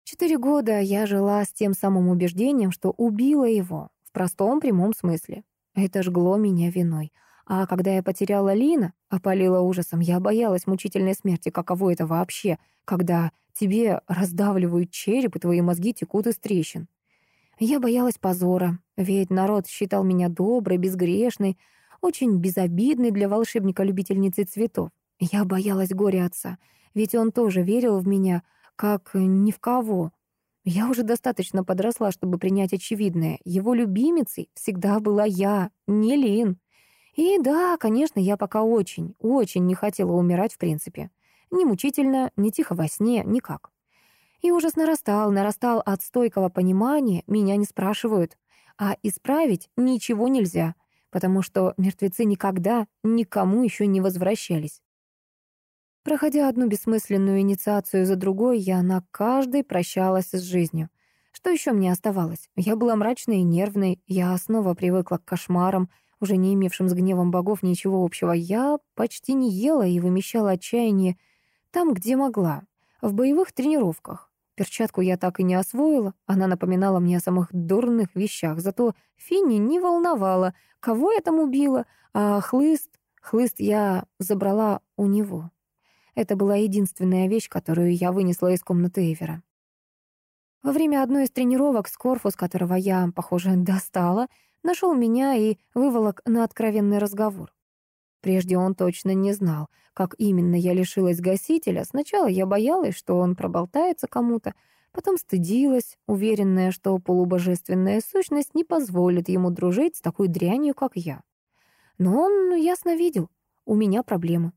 Четыре года я жила с тем самым убеждением, что убила его, в простом прямом смысле. Это жгло меня виной. А когда я потеряла Лина, опалила ужасом, я боялась мучительной смерти. Каково это вообще, когда тебе раздавливают череп, и твои мозги текут из трещин? Я боялась позора, ведь народ считал меня доброй, безгрешной, очень безобидной для волшебника-любительницы цветов. Я боялась горя отца, ведь он тоже верил в меня, как ни в кого. Я уже достаточно подросла, чтобы принять очевидное. Его любимицей всегда была я, не Лин. И да, конечно, я пока очень, очень не хотела умирать в принципе. Ни мучительно, ни тихо во сне, никак. И ужас нарастал, нарастал от стойкого понимания, меня не спрашивают. А исправить ничего нельзя, потому что мертвецы никогда никому еще не возвращались. Проходя одну бессмысленную инициацию за другой, я на каждой прощалась с жизнью. Что еще мне оставалось? Я была мрачной и нервной, я снова привыкла к кошмарам, уже не имевшим с гневом богов ничего общего. Я почти не ела и вымещала отчаяние там, где могла, в боевых тренировках. Перчатку я так и не освоила, она напоминала мне о самых дурных вещах, зато Финни не волновала, кого я там убила, а хлыст, хлыст я забрала у него. Это была единственная вещь, которую я вынесла из комнаты Эвера. Во время одной из тренировок Скорфус, которого я, похоже, достала, нашел меня и выволок на откровенный разговор. Прежде он точно не знал, как именно я лишилась гасителя. Сначала я боялась, что он проболтается кому-то, потом стыдилась, уверенная, что полубожественная сущность не позволит ему дружить с такой дрянью, как я. Но он ясно видел, у меня проблемы.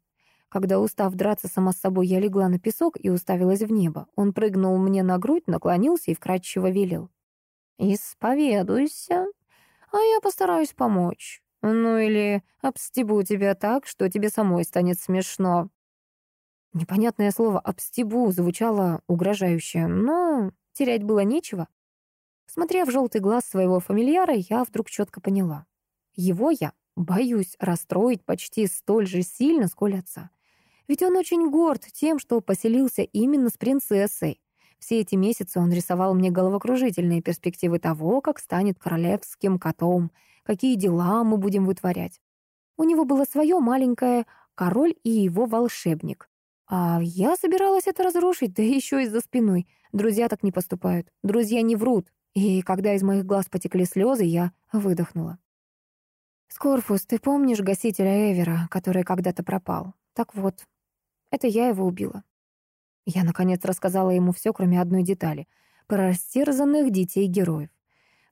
Когда, устав драться сама с собой, я легла на песок и уставилась в небо. Он прыгнул мне на грудь, наклонился и вкрадчиво велел. «Исповедуйся, а я постараюсь помочь. Ну или обстебу тебя так, что тебе самой станет смешно». Непонятное слово «обстебу» звучало угрожающе, но терять было нечего. Смотря в желтый глаз своего фамильяра, я вдруг четко поняла. Его я боюсь расстроить почти столь же сильно, сколь отца. Ведь он очень горд тем, что поселился именно с принцессой. Все эти месяцы он рисовал мне головокружительные перспективы того, как станет королевским котом, какие дела мы будем вытворять. У него было свое маленькое «король и его волшебник». А я собиралась это разрушить, да еще и за спиной. Друзья так не поступают, друзья не врут. И когда из моих глаз потекли слезы, я выдохнула. «Скорфус, ты помнишь гасителя Эвера, который когда-то пропал? Так вот, это я его убила. Я, наконец, рассказала ему все, кроме одной детали — про растерзанных детей-героев.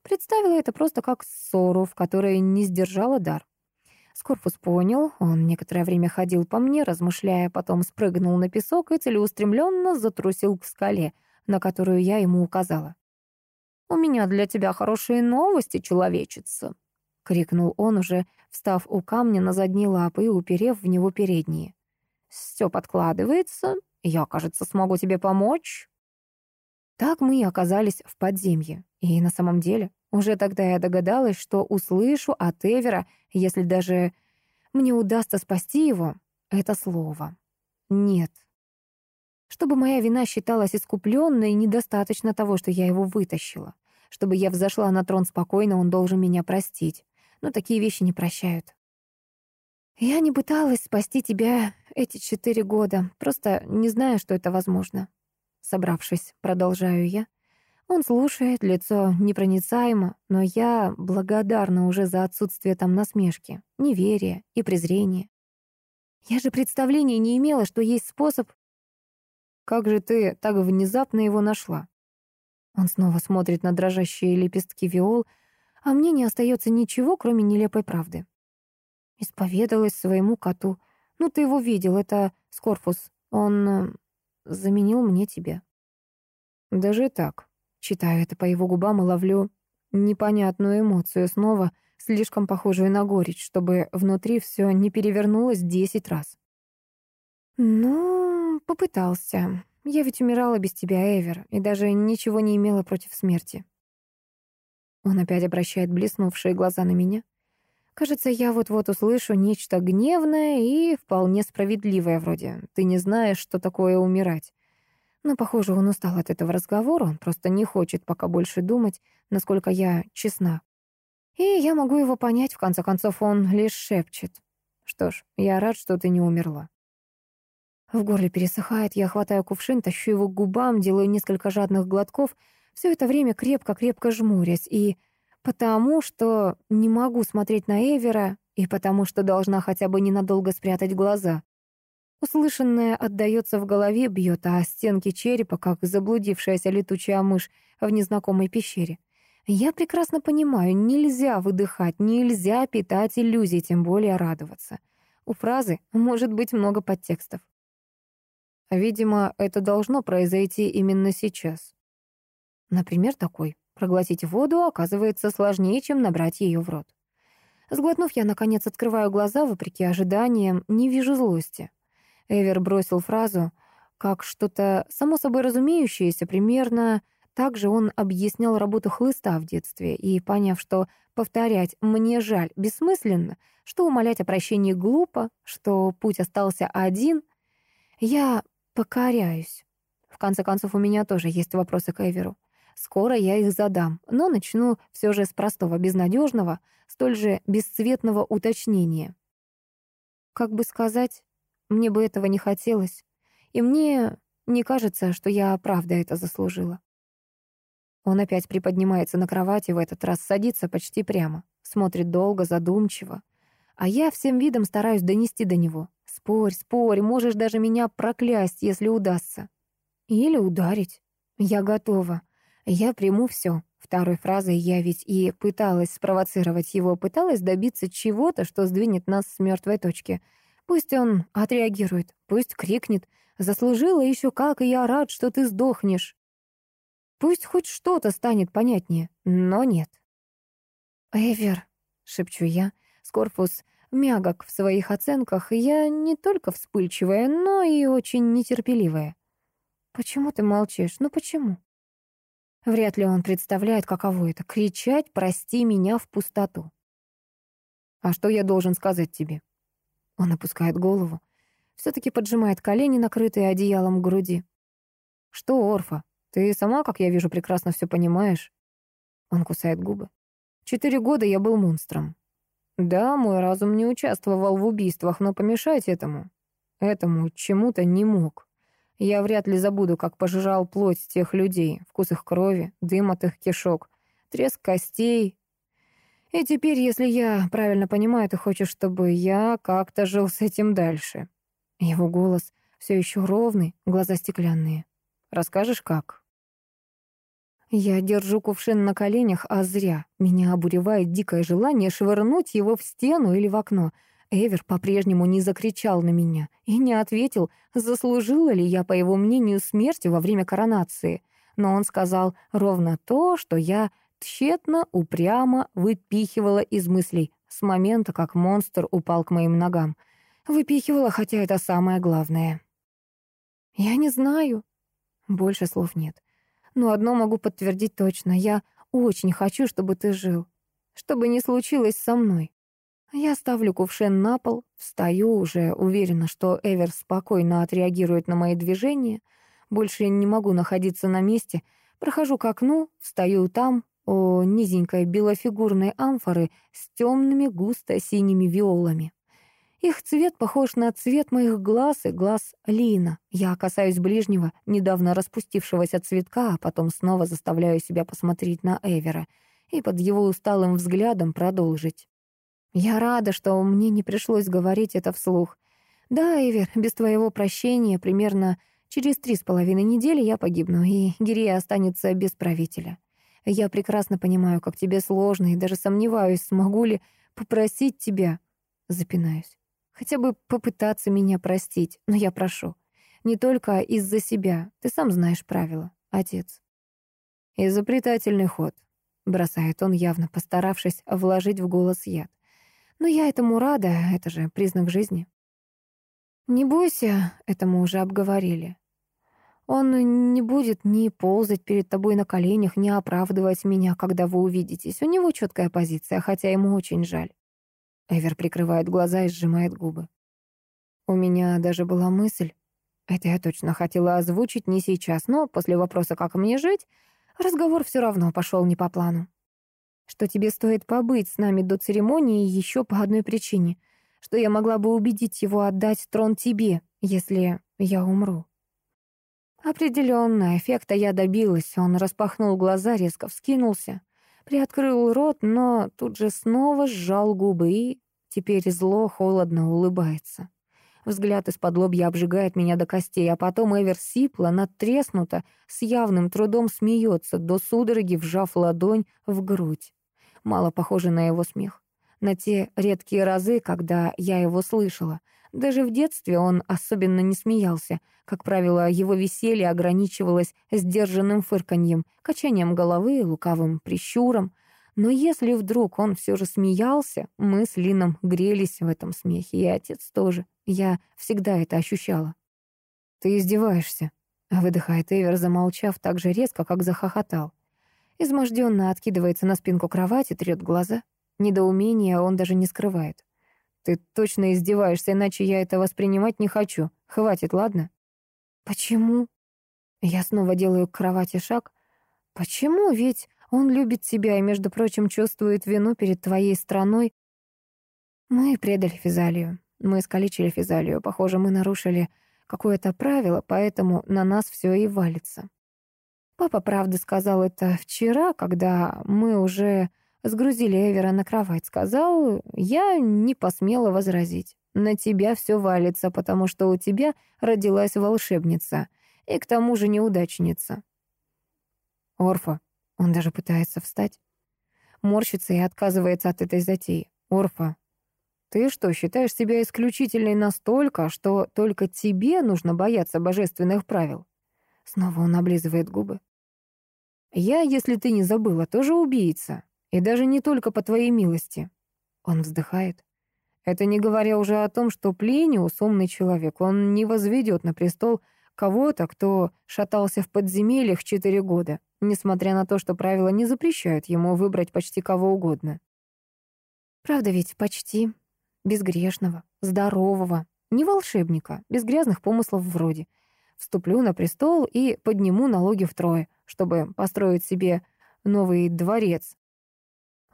Представила это просто как ссору, в которой не сдержала дар. Скорпус понял, он некоторое время ходил по мне, размышляя, потом спрыгнул на песок и целеустремленно затрусил к скале, на которую я ему указала. «У меня для тебя хорошие новости, человечица!» — крикнул он, уже встав у камня на задние лапы и уперев в него передние. Все подкладывается. Я, кажется, смогу тебе помочь». Так мы и оказались в подземье. И на самом деле, уже тогда я догадалась, что услышу от Эвера, если даже мне удастся спасти его, это слово. Нет. Чтобы моя вина считалась искупленной, недостаточно того, что я его вытащила. Чтобы я взошла на трон спокойно, он должен меня простить. но такие вещи не прощают. Я не пыталась спасти тебя эти четыре года, просто не знаю, что это возможно. Собравшись, продолжаю я. Он слушает, лицо непроницаемо, но я благодарна уже за отсутствие там насмешки, неверия и презрения. Я же представления не имела, что есть способ... Как же ты так внезапно его нашла? Он снова смотрит на дрожащие лепестки виол, а мне не остается ничего, кроме нелепой правды. Исповедалась своему коту. Ну, ты его видел, это Скорфус. Он э, заменил мне тебя. Даже так. Читаю это по его губам и ловлю непонятную эмоцию снова, слишком похожую на горечь, чтобы внутри все не перевернулось десять раз. «Ну, попытался. Я ведь умирала без тебя, Эвер, и даже ничего не имела против смерти». Он опять обращает блеснувшие глаза на меня. Кажется, я вот-вот услышу нечто гневное и вполне справедливое вроде. Ты не знаешь, что такое умирать. Но, похоже, он устал от этого разговора, он просто не хочет пока больше думать, насколько я честна. И я могу его понять, в конце концов, он лишь шепчет. Что ж, я рад, что ты не умерла. В горле пересыхает, я хватаю кувшин, тащу его к губам, делаю несколько жадных глотков, все это время крепко-крепко жмурясь, и потому что не могу смотреть на Эвера, и потому что должна хотя бы ненадолго спрятать глаза. Услышанное отдаётся в голове, бьет о стенки черепа, как заблудившаяся летучая мышь в незнакомой пещере. Я прекрасно понимаю, нельзя выдыхать, нельзя питать иллюзий, тем более радоваться. У фразы может быть много подтекстов. Видимо, это должно произойти именно сейчас. Например, такой. Проглотить воду оказывается сложнее, чем набрать ее в рот. Сглотнув, я, наконец, открываю глаза, вопреки ожиданиям, не вижу злости. Эвер бросил фразу как что-то само собой разумеющееся, примерно так же он объяснял работу хлыста в детстве, и, поняв, что повторять «мне жаль» бессмысленно, что умолять о прощении глупо, что путь остался один, я покоряюсь. В конце концов, у меня тоже есть вопросы к Эверу. Скоро я их задам, но начну все же с простого, безнадежного, столь же бесцветного уточнения. Как бы сказать, мне бы этого не хотелось. И мне не кажется, что я правда это заслужила. Он опять приподнимается на кровати, в этот раз садится почти прямо, смотрит долго, задумчиво. А я всем видом стараюсь донести до него. Спорь, спорь, можешь даже меня проклясть, если удастся. Или ударить. Я готова. Я приму все. Второй фразой я ведь и пыталась спровоцировать его, пыталась добиться чего-то, что сдвинет нас с мертвой точки — Пусть он отреагирует, пусть крикнет. Заслужила еще как, и я рад, что ты сдохнешь. Пусть хоть что-то станет понятнее, но нет. «Эвер», — шепчу я, Скорпус мягок в своих оценках, и я не только вспыльчивая, но и очень нетерпеливая. «Почему ты молчишь? Ну почему?» Вряд ли он представляет, каково это — кричать «прости меня» в пустоту. «А что я должен сказать тебе?» Он опускает голову, все-таки поджимает колени, накрытые одеялом к груди. «Что, Орфа, ты сама, как я вижу, прекрасно все понимаешь?» Он кусает губы. «Четыре года я был монстром. Да, мой разум не участвовал в убийствах, но помешать этому, этому чему-то не мог. Я вряд ли забуду, как пожирал плоть тех людей, вкус их крови, дым от их кишок, треск костей, и теперь, если я правильно понимаю, ты хочешь, чтобы я как-то жил с этим дальше. Его голос все еще ровный, глаза стеклянные. Расскажешь, как? Я держу кувшин на коленях, а зря. Меня обуревает дикое желание швырнуть его в стену или в окно. Эвер по-прежнему не закричал на меня и не ответил, заслужила ли я, по его мнению, смерти во время коронации. Но он сказал ровно то, что я тщетно, упрямо выпихивала из мыслей с момента, как монстр упал к моим ногам. Выпихивала, хотя это самое главное. «Я не знаю». Больше слов нет. Но одно могу подтвердить точно. Я очень хочу, чтобы ты жил. Что бы ни случилось со мной. Я ставлю кувшин на пол, встаю, уже уверена, что Эвер спокойно отреагирует на мои движения. Больше не могу находиться на месте. Прохожу к окну, встаю там, у низенькой белофигурной амфоры с темными густо-синими виолами. Их цвет похож на цвет моих глаз и глаз Лина. Я касаюсь ближнего, недавно распустившегося цветка, а потом снова заставляю себя посмотреть на Эвера и под его усталым взглядом продолжить. Я рада, что мне не пришлось говорить это вслух. Да, Эвер, без твоего прощения примерно через три с половиной недели я погибну, и Гирия останется без правителя. Я прекрасно понимаю, как тебе сложно, и даже сомневаюсь, смогу ли попросить тебя. Запинаюсь. Хотя бы попытаться меня простить, но я прошу. Не только из-за себя, ты сам знаешь правила, отец. Изобретательный ход, бросает он, явно постаравшись вложить в голос яд. Но я этому рада, это же признак жизни. Не бойся, это мы уже обговорили. Он не будет ни ползать перед тобой на коленях, ни оправдывать меня, когда вы увидитесь. У него четкая позиция, хотя ему очень жаль. Эвер прикрывает глаза и сжимает губы. У меня даже была мысль, это я точно хотела озвучить не сейчас, но после вопроса «как мне жить?» разговор все равно пошел не по плану. Что тебе стоит побыть с нами до церемонии еще по одной причине, что я могла бы убедить его отдать трон тебе, если я умру. Определенно, эффекта я добилась. Он распахнул глаза, резко вскинулся. Приоткрыл рот, но тут же снова сжал губы и теперь зло холодно улыбается. Взгляд из-под лобья обжигает меня до костей, а потом Эвер сипло, надтреснуто, с явным трудом смеется, до судороги вжав ладонь в грудь. Мало похоже на его смех. На те редкие разы, когда я его слышала. Даже в детстве он особенно не смеялся — как правило, его веселье ограничивалось сдержанным фырканьем, качанием головы, лукавым прищуром. Но если вдруг он все же смеялся, мы с Лином грелись в этом смехе, и отец тоже. Я всегда это ощущала. «Ты издеваешься», — выдыхает Эвер, замолчав так же резко, как захохотал. Изможденно откидывается на спинку кровати, трет глаза. Недоумение он даже не скрывает. «Ты точно издеваешься, иначе я это воспринимать не хочу. Хватит, ладно?» Почему? Я снова делаю к кровати шаг. Почему? Ведь он любит тебя и, между прочим, чувствует вину перед твоей страной. Мы предали Физалию. Мы искалечили Физалию. Похоже, мы нарушили какое-то правило, поэтому на нас все и валится. Папа, правда, сказал это вчера, когда мы уже сгрузили Эвера на кровать. Сказал, я не посмела возразить. На тебя все валится, потому что у тебя родилась волшебница, и к тому же неудачница. Орфа. Он даже пытается встать. Морщится и отказывается от этой затеи. Орфа. Ты что, считаешь себя исключительной настолько, что только тебе нужно бояться божественных правил? Снова он облизывает губы. Я, если ты не забыла, тоже убийца. И даже не только по твоей милости. Он вздыхает. Это не говоря уже о том, что Плиниус умный человек. Он не возведет на престол кого-то, кто шатался в подземельях четыре года, несмотря на то, что правила не запрещают ему выбрать почти кого угодно. Правда ведь почти. Безгрешного, здорового, не волшебника, без грязных помыслов вроде. Вступлю на престол и подниму налоги втрое, чтобы построить себе новый дворец,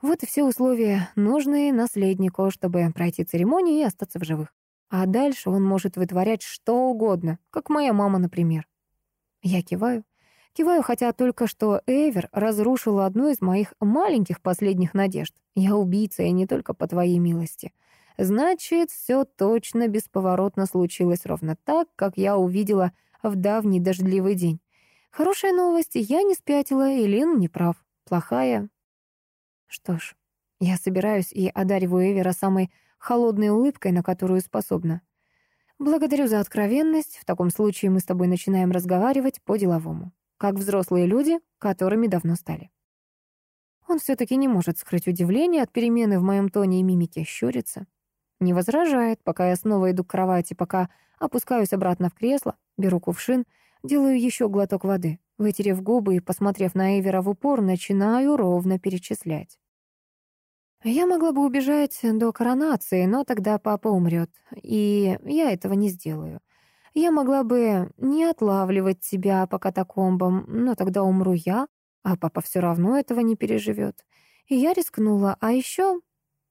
вот и все условия, нужные наследнику, чтобы пройти церемонию и остаться в живых. А дальше он может вытворять что угодно, как моя мама, например. Я киваю. Киваю, хотя только что Эвер разрушила одну из моих маленьких последних надежд. Я убийца, и не только по твоей милости. Значит, все точно бесповоротно случилось ровно так, как я увидела в давний дождливый день. Хорошая новость, я не спятила, и Лин не прав. Плохая, что ж, я собираюсь и одариваю Эвера самой холодной улыбкой, на которую способна. Благодарю за откровенность. В таком случае мы с тобой начинаем разговаривать по-деловому, как взрослые люди, которыми давно стали. Он все-таки не может скрыть удивление от перемены в моем тоне и мимике, щурится. Не возражает, пока я снова иду к кровати, пока опускаюсь обратно в кресло, беру кувшин, делаю еще глоток воды. Вытерев губы и посмотрев на Эвера в упор, начинаю ровно перечислять. Я могла бы убежать до коронации, но тогда папа умрет, и я этого не сделаю. Я могла бы не отлавливать тебя по катакомбам, но тогда умру я, А папа все равно этого не переживет. И я рискнула, а еще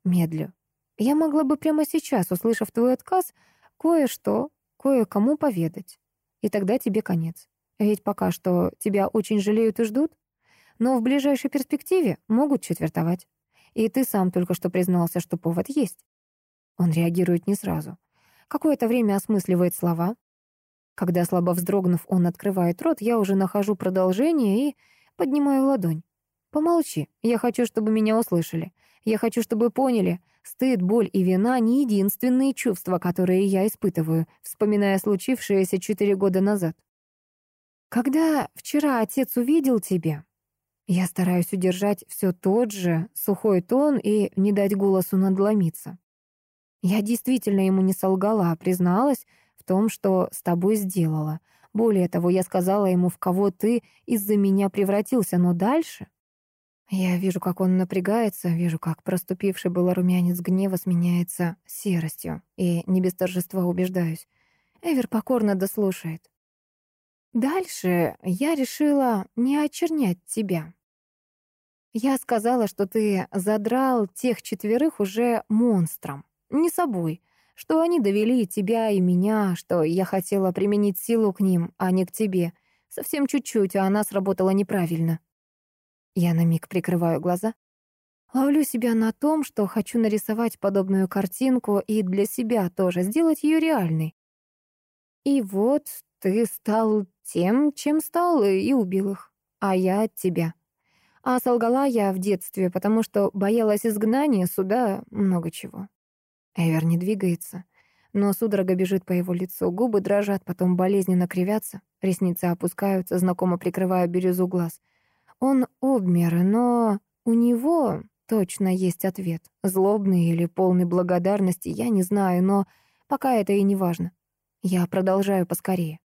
медлю. Я могла бы прямо сейчас, услышав твой отказ, кое-что, кое-кому поведать. И тогда тебе конец. Ведь пока что тебя очень жалеют и ждут, но в ближайшей перспективе могут четвертовать. И ты сам только что признался, что повод есть. Он реагирует не сразу. Какое-то время осмысливает слова. Когда, слабо вздрогнув, он открывает рот, я уже нахожу продолжение и поднимаю ладонь. «Помолчи. Я хочу, чтобы меня услышали. Я хочу, чтобы поняли. Стыд, боль и вина — не единственные чувства, которые я испытываю, вспоминая случившееся четыре года назад. Когда вчера отец увидел тебя, я стараюсь удержать все тот же сухой тон и не дать голосу надломиться. Я действительно ему не солгала, а призналась в том, что с тобой сделала. Более того, я сказала ему, в кого ты из-за меня превратился, но дальше... Я вижу, как он напрягается, вижу, как проступивший было румянец гнева сменяется серостью, и не без торжества убеждаюсь. Эвер покорно дослушает. Дальше я решила не очернять тебя. Я сказала, что ты задрал тех четверых уже монстром, не собой, что они довели тебя и меня, что я хотела применить силу к ним, а не к тебе. Совсем чуть-чуть, а она сработала неправильно. Я на миг прикрываю глаза. Ловлю себя на том, что хочу нарисовать подобную картинку и для себя тоже, сделать ее реальной. И вот ты стал тем, чем стал, и убил их. А я от тебя. А солгала я в детстве, потому что боялась изгнания, суда, много чего. Эвер не двигается, но судорога бежит по его лицу, губы дрожат, потом болезненно кривятся, ресницы опускаются, знакомо прикрывая бирюзу глаз. Он обмер, но у него точно есть ответ. Злобный или полный благодарности, я не знаю, но пока это и не важно. Я продолжаю поскорее.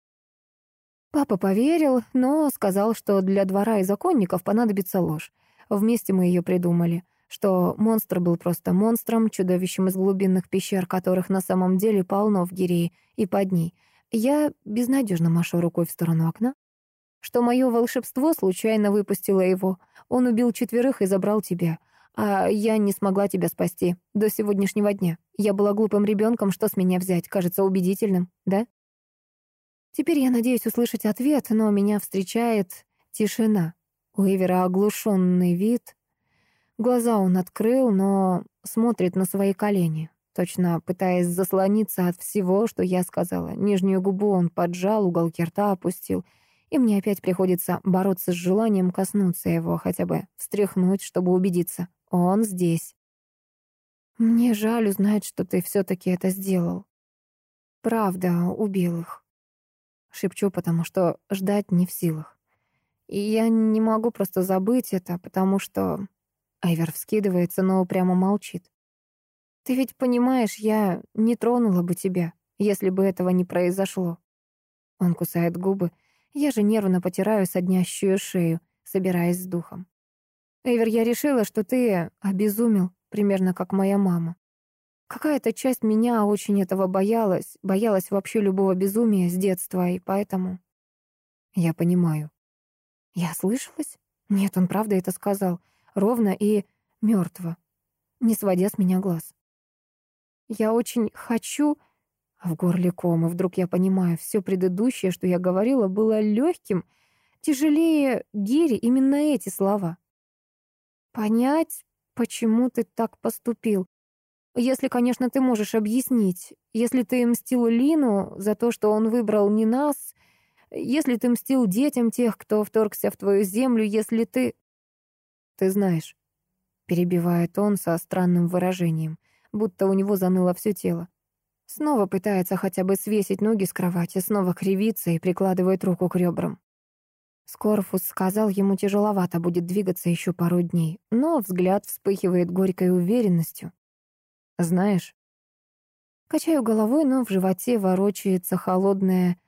Папа поверил, но сказал, что для двора и законников понадобится ложь. Вместе мы ее придумали, что монстр был просто монстром, чудовищем из глубинных пещер, которых на самом деле полно в Гирее и под ней. Я безнадежно машу рукой в сторону окна что мое волшебство случайно выпустило его. Он убил четверых и забрал тебя. А я не смогла тебя спасти до сегодняшнего дня. Я была глупым ребенком, что с меня взять? Кажется убедительным, да? Теперь я надеюсь услышать ответ, но меня встречает тишина. У Эвера оглушенный вид. Глаза он открыл, но смотрит на свои колени, точно пытаясь заслониться от всего, что я сказала. Нижнюю губу он поджал, уголки рта опустил — и мне опять приходится бороться с желанием коснуться его, хотя бы встряхнуть, чтобы убедиться. Он здесь. Мне жаль узнать, что ты все-таки это сделал. Правда, убил их. Шепчу, потому что ждать не в силах. И я не могу просто забыть это, потому что... Айвер вскидывается, но прямо молчит. Ты ведь понимаешь, я не тронула бы тебя, если бы этого не произошло. Он кусает губы, я же нервно потираю соднящую шею, собираясь с духом. Эвер, я решила, что ты обезумел, примерно как моя мама. Какая-то часть меня очень этого боялась, боялась вообще любого безумия с детства, и поэтому... Я понимаю. Я слышалась? Нет, он правда это сказал. Ровно и мертво, не сводя с меня глаз. Я очень хочу в горле ком, и вдруг я понимаю, все предыдущее, что я говорила, было легким, тяжелее Гири именно эти слова. Понять, почему ты так поступил. Если, конечно, ты можешь объяснить. Если ты мстил Лину за то, что он выбрал не нас, если ты мстил детям тех, кто вторгся в твою землю, если ты... Ты знаешь, перебивает он со странным выражением, будто у него заныло все тело. Снова пытается хотя бы свесить ноги с кровати, снова кривится и прикладывает руку к ребрам. Скорфус сказал, ему тяжеловато будет двигаться еще пару дней, но взгляд вспыхивает горькой уверенностью. «Знаешь...» Качаю головой, но в животе ворочается холодное,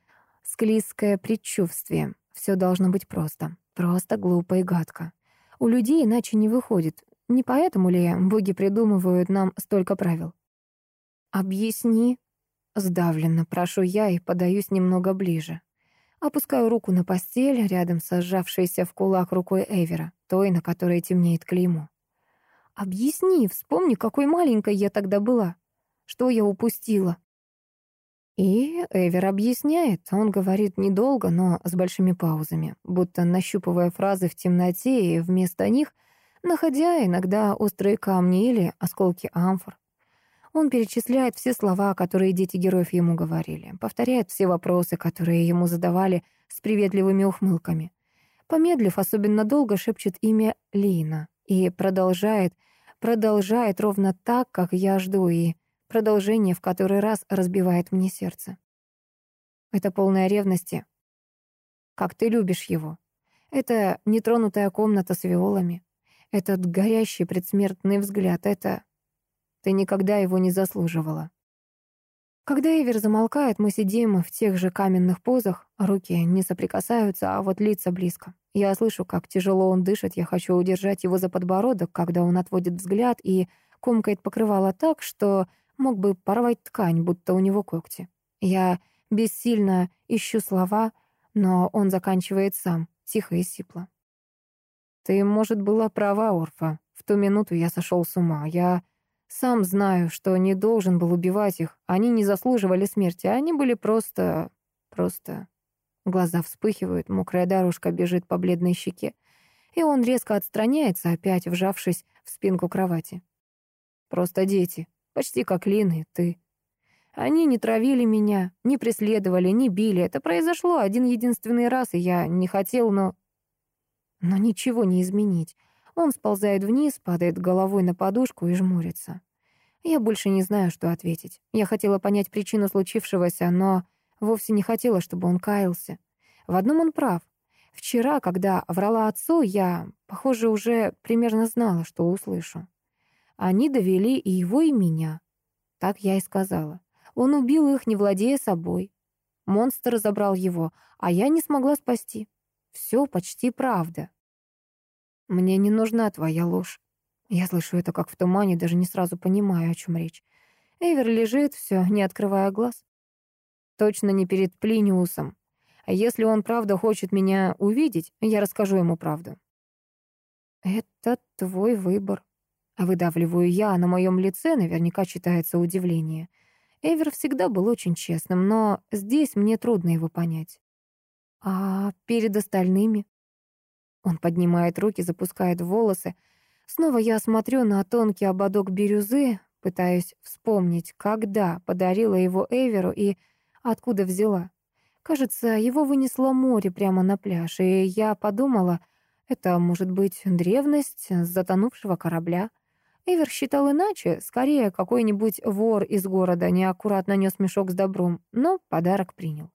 склизкое предчувствие. Все должно быть просто. Просто глупо и гадко. У людей иначе не выходит. Не поэтому ли боги придумывают нам столько правил? «Объясни». Сдавленно прошу я и подаюсь немного ближе. Опускаю руку на постель, рядом с сжавшейся в кулак рукой Эвера, той, на которой темнеет клеймо. «Объясни, вспомни, какой маленькой я тогда была. Что я упустила?» И Эвер объясняет. Он говорит недолго, но с большими паузами, будто нащупывая фразы в темноте и вместо них находя иногда острые камни или осколки амфор. Он перечисляет все слова, которые дети героев ему говорили, повторяет все вопросы, которые ему задавали с приветливыми ухмылками. Помедлив особенно долго, шепчет имя Лина и продолжает, продолжает ровно так, как я жду, и продолжение в который раз разбивает мне сердце. Это полная ревности. Как ты любишь его. Это нетронутая комната с виолами. Этот горящий предсмертный взгляд. Это ты никогда его не заслуживала. Когда Эвер замолкает, мы сидим в тех же каменных позах, руки не соприкасаются, а вот лица близко. Я слышу, как тяжело он дышит, я хочу удержать его за подбородок, когда он отводит взгляд и комкает покрывало так, что мог бы порвать ткань, будто у него когти. Я бессильно ищу слова, но он заканчивает сам, тихо и сипло. «Ты, может, была права, Орфа. В ту минуту я сошел с ума. Я сам знаю, что не должен был убивать их. Они не заслуживали смерти, они были просто... просто... Глаза вспыхивают, мокрая дорожка бежит по бледной щеке. И он резко отстраняется, опять вжавшись в спинку кровати. Просто дети, почти как Лин и ты. Они не травили меня, не преследовали, не били. Это произошло один единственный раз, и я не хотел, но... Но ничего не изменить. Он сползает вниз, падает головой на подушку и жмурится. Я больше не знаю, что ответить. Я хотела понять причину случившегося, но вовсе не хотела, чтобы он каялся. В одном он прав. Вчера, когда врала отцу, я, похоже, уже примерно знала, что услышу. Они довели и его, и меня. Так я и сказала. Он убил их, не владея собой. Монстр забрал его, а я не смогла спасти. Все почти правда. Мне не нужна твоя ложь. Я слышу это как в тумане, даже не сразу понимаю, о чем речь. Эвер лежит, все, не открывая глаз. Точно не перед Плиниусом. А если он правда хочет меня увидеть, я расскажу ему правду. Это твой выбор. Выдавливаю я, а на моем лице наверняка читается удивление. Эвер всегда был очень честным, но здесь мне трудно его понять. А перед остальными? Он поднимает руки, запускает волосы. Снова я смотрю на тонкий ободок бирюзы, пытаюсь вспомнить, когда подарила его Эверу и откуда взяла. Кажется, его вынесло море прямо на пляж, и я подумала, это может быть древность затонувшего корабля. Эвер считал иначе, скорее какой-нибудь вор из города неаккуратно нес мешок с добром, но подарок принял.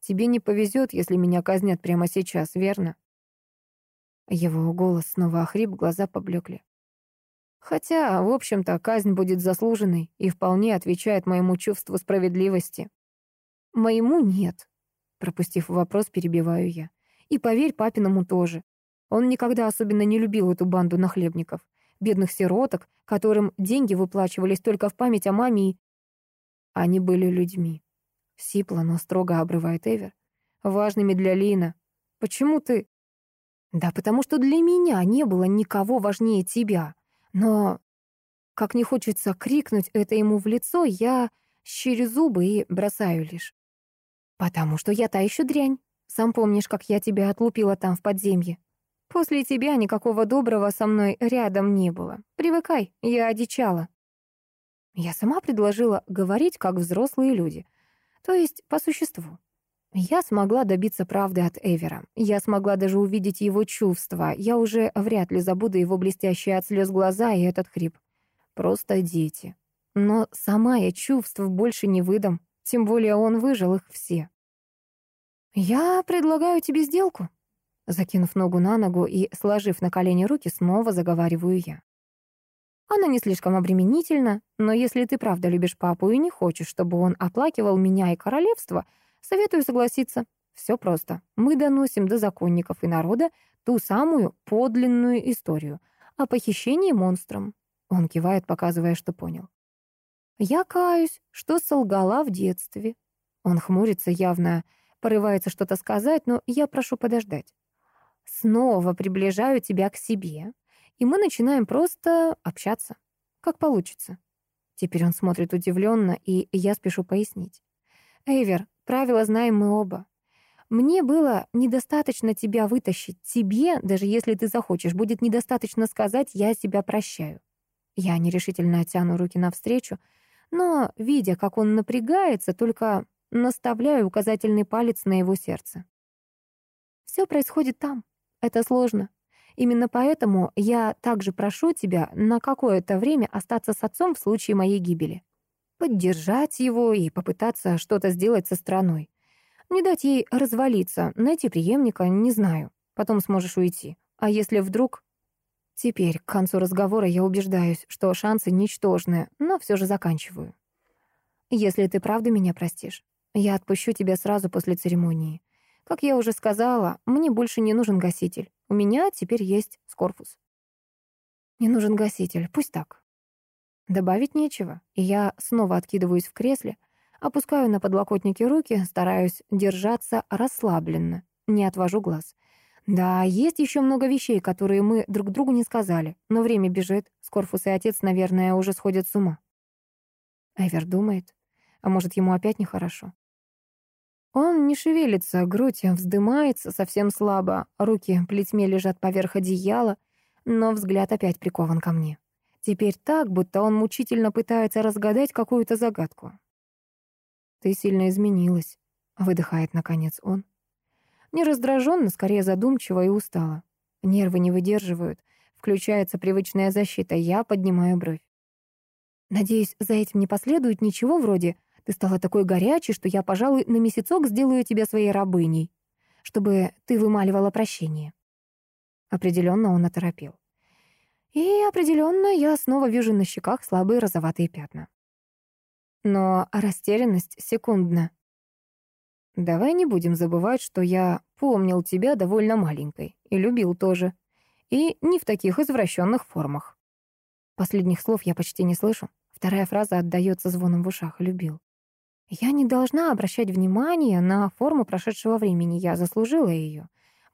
«Тебе не повезет, если меня казнят прямо сейчас, верно?» Его голос снова охрип, глаза поблекли. Хотя, в общем-то, казнь будет заслуженной и вполне отвечает моему чувству справедливости. Моему нет. Пропустив вопрос, перебиваю я. И поверь папиному тоже. Он никогда особенно не любил эту банду нахлебников, бедных сироток, которым деньги выплачивались только в память о маме и... Они были людьми. Сипло, но строго обрывает Эвер. Важными для Лина. Почему ты... Да потому что для меня не было никого важнее тебя. Но, как не хочется крикнуть это ему в лицо, я щерю зубы и бросаю лишь. Потому что я та еще дрянь. Сам помнишь, как я тебя отлупила там в подземье. После тебя никакого доброго со мной рядом не было. Привыкай, я одичала. Я сама предложила говорить, как взрослые люди. То есть по существу. Я смогла добиться правды от Эвера. Я смогла даже увидеть его чувства. Я уже вряд ли забуду его блестящие от слез глаза и этот хрип. Просто дети. Но сама я чувств больше не выдам. Тем более он выжил их все. «Я предлагаю тебе сделку». Закинув ногу на ногу и сложив на колени руки, снова заговариваю я. Она не слишком обременительна, но если ты правда любишь папу и не хочешь, чтобы он оплакивал меня и королевство — Советую согласиться. Все просто. Мы доносим до законников и народа ту самую подлинную историю о похищении монстром. Он кивает, показывая, что понял. Я каюсь, что солгала в детстве. Он хмурится явно, порывается что-то сказать, но я прошу подождать. Снова приближаю тебя к себе, и мы начинаем просто общаться. Как получится. Теперь он смотрит удивленно, и я спешу пояснить. Эйвер, правила знаем мы оба. Мне было недостаточно тебя вытащить. Тебе, даже если ты захочешь, будет недостаточно сказать «я тебя прощаю». Я нерешительно тяну руки навстречу, но, видя, как он напрягается, только наставляю указательный палец на его сердце. Все происходит там. Это сложно. Именно поэтому я также прошу тебя на какое-то время остаться с отцом в случае моей гибели. Поддержать его и попытаться что-то сделать со страной. Не дать ей развалиться, найти преемника, не знаю. Потом сможешь уйти. А если вдруг... Теперь, к концу разговора, я убеждаюсь, что шансы ничтожны, но все же заканчиваю. Если ты правда меня простишь, я отпущу тебя сразу после церемонии. Как я уже сказала, мне больше не нужен гаситель. У меня теперь есть скорпус. Не нужен гаситель, пусть так. Добавить нечего, и я снова откидываюсь в кресле, опускаю на подлокотники руки, стараюсь держаться расслабленно, не отвожу глаз. Да, есть еще много вещей, которые мы друг другу не сказали, но время бежит, Скорфус и отец, наверное, уже сходят с ума. Эвер думает, а может, ему опять нехорошо. Он не шевелится, грудь вздымается совсем слабо, руки плетьме лежат поверх одеяла, но взгляд опять прикован ко мне. Теперь так, будто он мучительно пытается разгадать какую-то загадку. «Ты сильно изменилась», — выдыхает, наконец, он. Не раздраженно, скорее задумчиво и устало. Нервы не выдерживают, включается привычная защита, я поднимаю бровь. Надеюсь, за этим не последует ничего вроде ты стала такой горячей, что я, пожалуй, на месяцок сделаю тебя своей рабыней, чтобы ты вымаливала прощение». Определенно он оторопел. И определенно я снова вижу на щеках слабые розоватые пятна. Но растерянность секундна. Давай не будем забывать, что я помнил тебя довольно маленькой и любил тоже. И не в таких извращенных формах. Последних слов я почти не слышу. Вторая фраза отдаётся звоном в ушах. Любил. Я не должна обращать внимание на форму прошедшего времени. Я заслужила ее.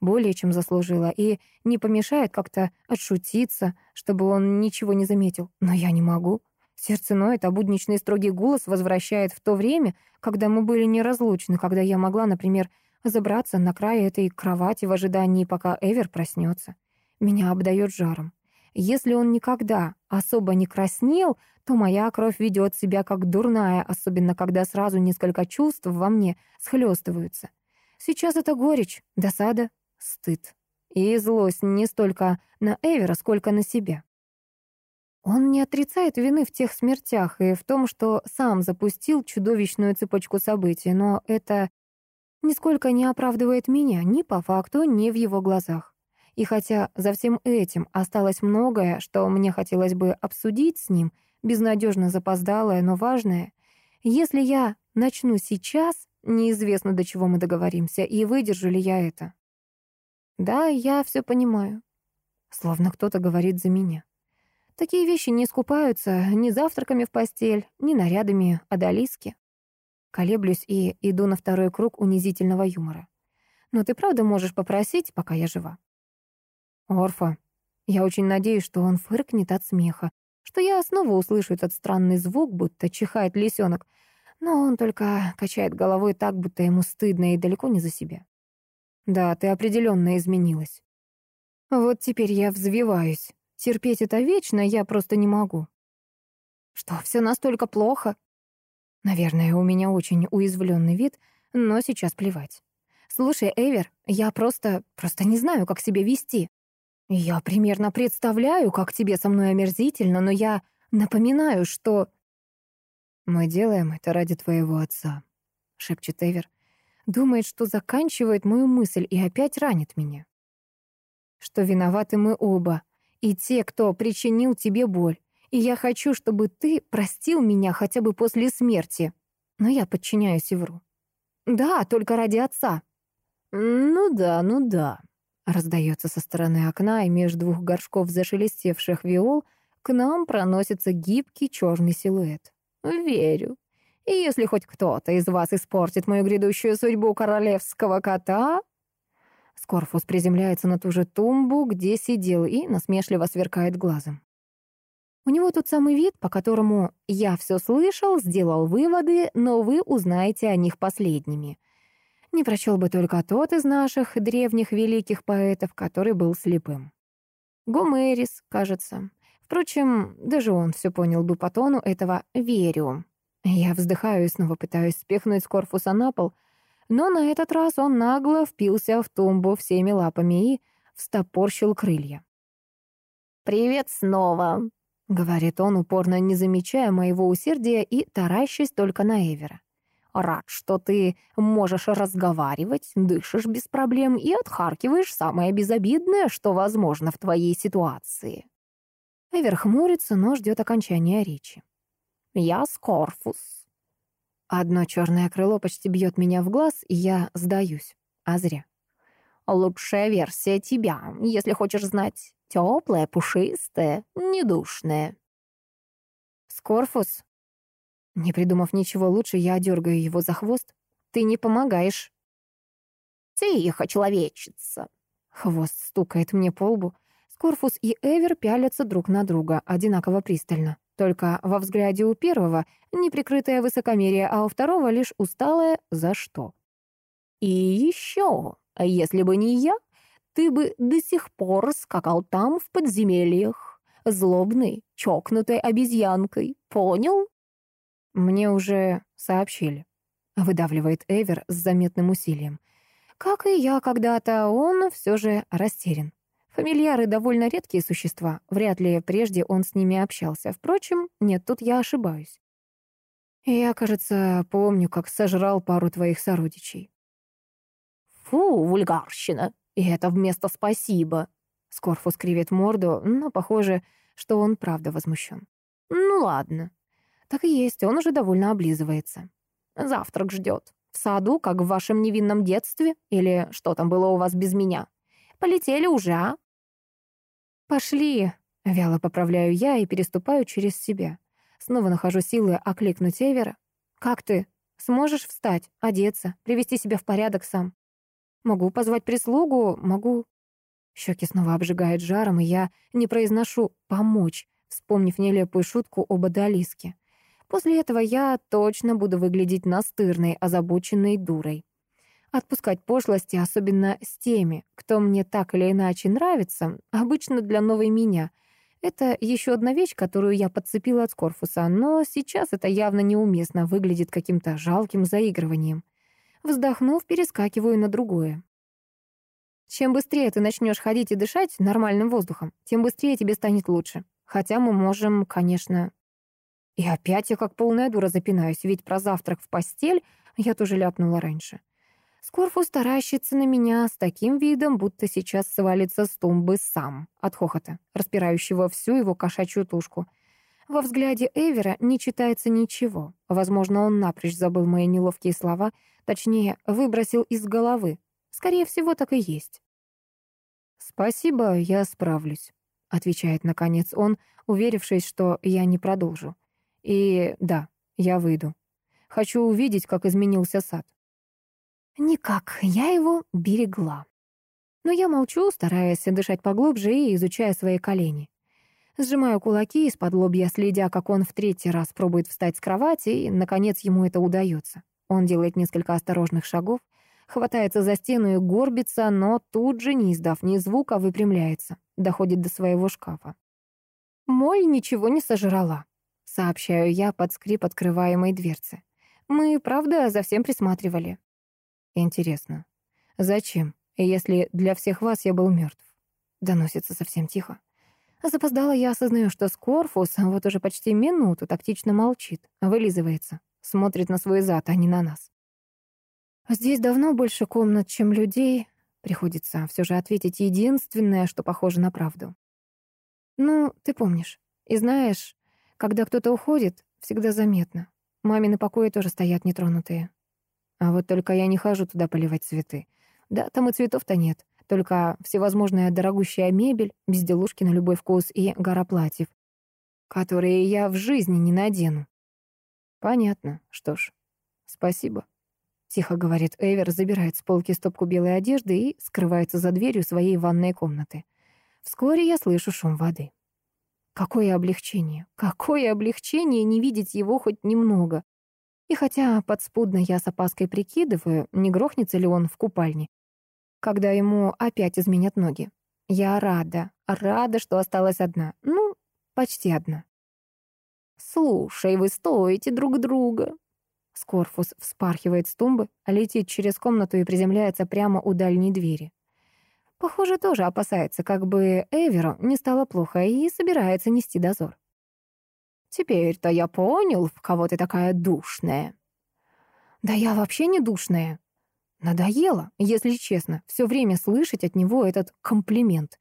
Более чем заслужила. И не помешает как-то отшутиться, чтобы он ничего не заметил. Но я не могу. Сердце ноет, а будничный строгий голос возвращает в то время, когда мы были неразлучны, когда я могла, например, забраться на край этой кровати в ожидании, пока Эвер проснется. Меня обдает жаром. Если он никогда особо не краснел, то моя кровь ведет себя как дурная, особенно когда сразу несколько чувств во мне схлестываются. Сейчас это горечь, досада, стыд и злость не столько на Эвера, сколько на себя. Он не отрицает вины в тех смертях и в том, что сам запустил чудовищную цепочку событий, но это нисколько не оправдывает меня ни по факту, ни в его глазах. И хотя за всем этим осталось многое, что мне хотелось бы обсудить с ним, безнадежно запоздалое, но важное, если я начну сейчас, неизвестно, до чего мы договоримся, и выдержу ли я это. Да, я все понимаю. Словно кто-то говорит за меня. Такие вещи не искупаются ни завтраками в постель, ни нарядами одолиски. Колеблюсь и иду на второй круг унизительного юмора. Но ты правда можешь попросить, пока я жива? Орфа. Я очень надеюсь, что он фыркнет от смеха, что я снова услышу этот странный звук, будто чихает лисенок, но он только качает головой так, будто ему стыдно и далеко не за себя. Да, ты определенно изменилась. Вот теперь я взвиваюсь. Терпеть это вечно я просто не могу. Что, все настолько плохо? Наверное, у меня очень уязвленный вид, но сейчас плевать. Слушай, Эвер, я просто, просто не знаю, как себя вести. «Я примерно представляю, как тебе со мной омерзительно, но я напоминаю, что...» «Мы делаем это ради твоего отца», — шепчет Эвер. Думает, что заканчивает мою мысль и опять ранит меня. Что виноваты мы оба, и те, кто причинил тебе боль. И я хочу, чтобы ты простил меня хотя бы после смерти. Но я подчиняюсь и вру. Да, только ради отца. Ну да, ну да, Раздается со стороны окна, и между двух горшков зашелестевших виол к нам проносится гибкий черный силуэт. Верю. И если хоть кто-то из вас испортит мою грядущую судьбу королевского кота...» Скорфус приземляется на ту же тумбу, где сидел, и насмешливо сверкает глазом. У него тот самый вид, по которому «я все слышал, сделал выводы, но вы узнаете о них последними». Не прочел бы только тот из наших древних великих поэтов, который был слепым. Гомерис, кажется. Впрочем, даже он все понял бы по тону этого «верю». Я вздыхаю и снова пытаюсь спихнуть с корпуса на пол, но на этот раз он нагло впился в тумбу всеми лапами и встопорщил крылья. «Привет снова», — говорит он, упорно не замечая моего усердия и таращась только на Эвера. «Рад, что ты можешь разговаривать, дышишь без проблем и отхаркиваешь самое безобидное, что возможно в твоей ситуации». Эвер хмурится, но ждет окончания речи. «Я Скорфус». Одно черное крыло почти бьет меня в глаз, и я сдаюсь. А зря. «Лучшая версия тебя, если хочешь знать». Теплая, пушистая, недушная. Скорфус? Не придумав ничего лучше, я дергаю его за хвост. Ты не помогаешь. Тихо, человечица. Хвост стукает мне по лбу. Скорфус и Эвер пялятся друг на друга, одинаково пристально. Только во взгляде у первого неприкрытое высокомерие, а у второго лишь усталое «за что?». И еще, если бы не я, ты бы до сих пор скакал там, в подземельях, злобной, чокнутой обезьянкой, понял?» «Мне уже сообщили», — выдавливает Эвер с заметным усилием. «Как и я когда-то, он все же растерян. Фамильяры довольно редкие существа, вряд ли прежде он с ними общался. Впрочем, нет, тут я ошибаюсь. Я, кажется, помню, как сожрал пару твоих сородичей». «Фу, вульгарщина!» И это вместо «спасибо». Скорфус кривит морду, но похоже, что он правда возмущен. Ну ладно. Так и есть, он уже довольно облизывается. Завтрак ждет. В саду, как в вашем невинном детстве? Или что там было у вас без меня? Полетели уже, а? Пошли. Вяло поправляю я и переступаю через себя. Снова нахожу силы окликнуть Эвера. «Как ты? Сможешь встать, одеться, привести себя в порядок сам?» Могу позвать прислугу, могу... Щеки снова обжигает жаром, и я не произношу «помочь», вспомнив нелепую шутку об одолиске. После этого я точно буду выглядеть настырной, озабоченной дурой. Отпускать пошлости, особенно с теми, кто мне так или иначе нравится, обычно для новой меня. Это еще одна вещь, которую я подцепила от Скорфуса, но сейчас это явно неуместно, выглядит каким-то жалким заигрыванием. Вздохнув, перескакиваю на другое. Чем быстрее ты начнешь ходить и дышать нормальным воздухом, тем быстрее тебе станет лучше. Хотя мы можем, конечно... И опять я как полная дура запинаюсь, ведь про завтрак в постель я тоже ляпнула раньше. Скорфус таращится на меня с таким видом, будто сейчас свалится с тумбы сам от хохота, распирающего всю его кошачью тушку — во взгляде Эвера не читается ничего. Возможно, он напрочь забыл мои неловкие слова, точнее, выбросил из головы. Скорее всего, так и есть. «Спасибо, я справлюсь», — отвечает наконец он, уверившись, что я не продолжу. «И да, я выйду. Хочу увидеть, как изменился сад». Никак, я его берегла. Но я молчу, стараясь дышать поглубже и изучая свои колени. Сжимаю кулаки из-под лобья, следя, как он в третий раз пробует встать с кровати, и, наконец, ему это удается. Он делает несколько осторожных шагов, хватается за стену и горбится, но тут же, не издав ни звука, выпрямляется, доходит до своего шкафа. «Моль ничего не сожрала», — сообщаю я под скрип открываемой дверцы. «Мы, правда, за всем присматривали». «Интересно, зачем, если для всех вас я был мертв?» Доносится совсем тихо. Запоздала я осознаю, что Скорфус вот уже почти минуту тактично молчит, вылизывается, смотрит на свой зад, а не на нас. Здесь давно больше комнат, чем людей. Приходится все же ответить единственное, что похоже на правду. Ну, ты помнишь. И знаешь, когда кто-то уходит, всегда заметно. Мамины покои тоже стоят нетронутые. А вот только я не хожу туда поливать цветы. Да, там и цветов-то нет. Только всевозможная дорогущая мебель, безделушки на любой вкус и гора платьев, которые я в жизни не надену. Понятно. Что ж, спасибо. Тихо говорит Эвер, забирает с полки стопку белой одежды и скрывается за дверью своей ванной комнаты. Вскоре я слышу шум воды. Какое облегчение, какое облегчение не видеть его хоть немного. И хотя подспудно я с опаской прикидываю, не грохнется ли он в купальне, когда ему опять изменят ноги. Я рада, рада, что осталась одна. Ну, почти одна. «Слушай, вы стоите друг друга». Скорфус вспархивает с тумбы, летит через комнату и приземляется прямо у дальней двери. Похоже, тоже опасается, как бы Эверу не стало плохо и собирается нести дозор. «Теперь-то я понял, в кого ты такая душная». «Да я вообще не душная». Надоело, если честно, все время слышать от него этот комплимент.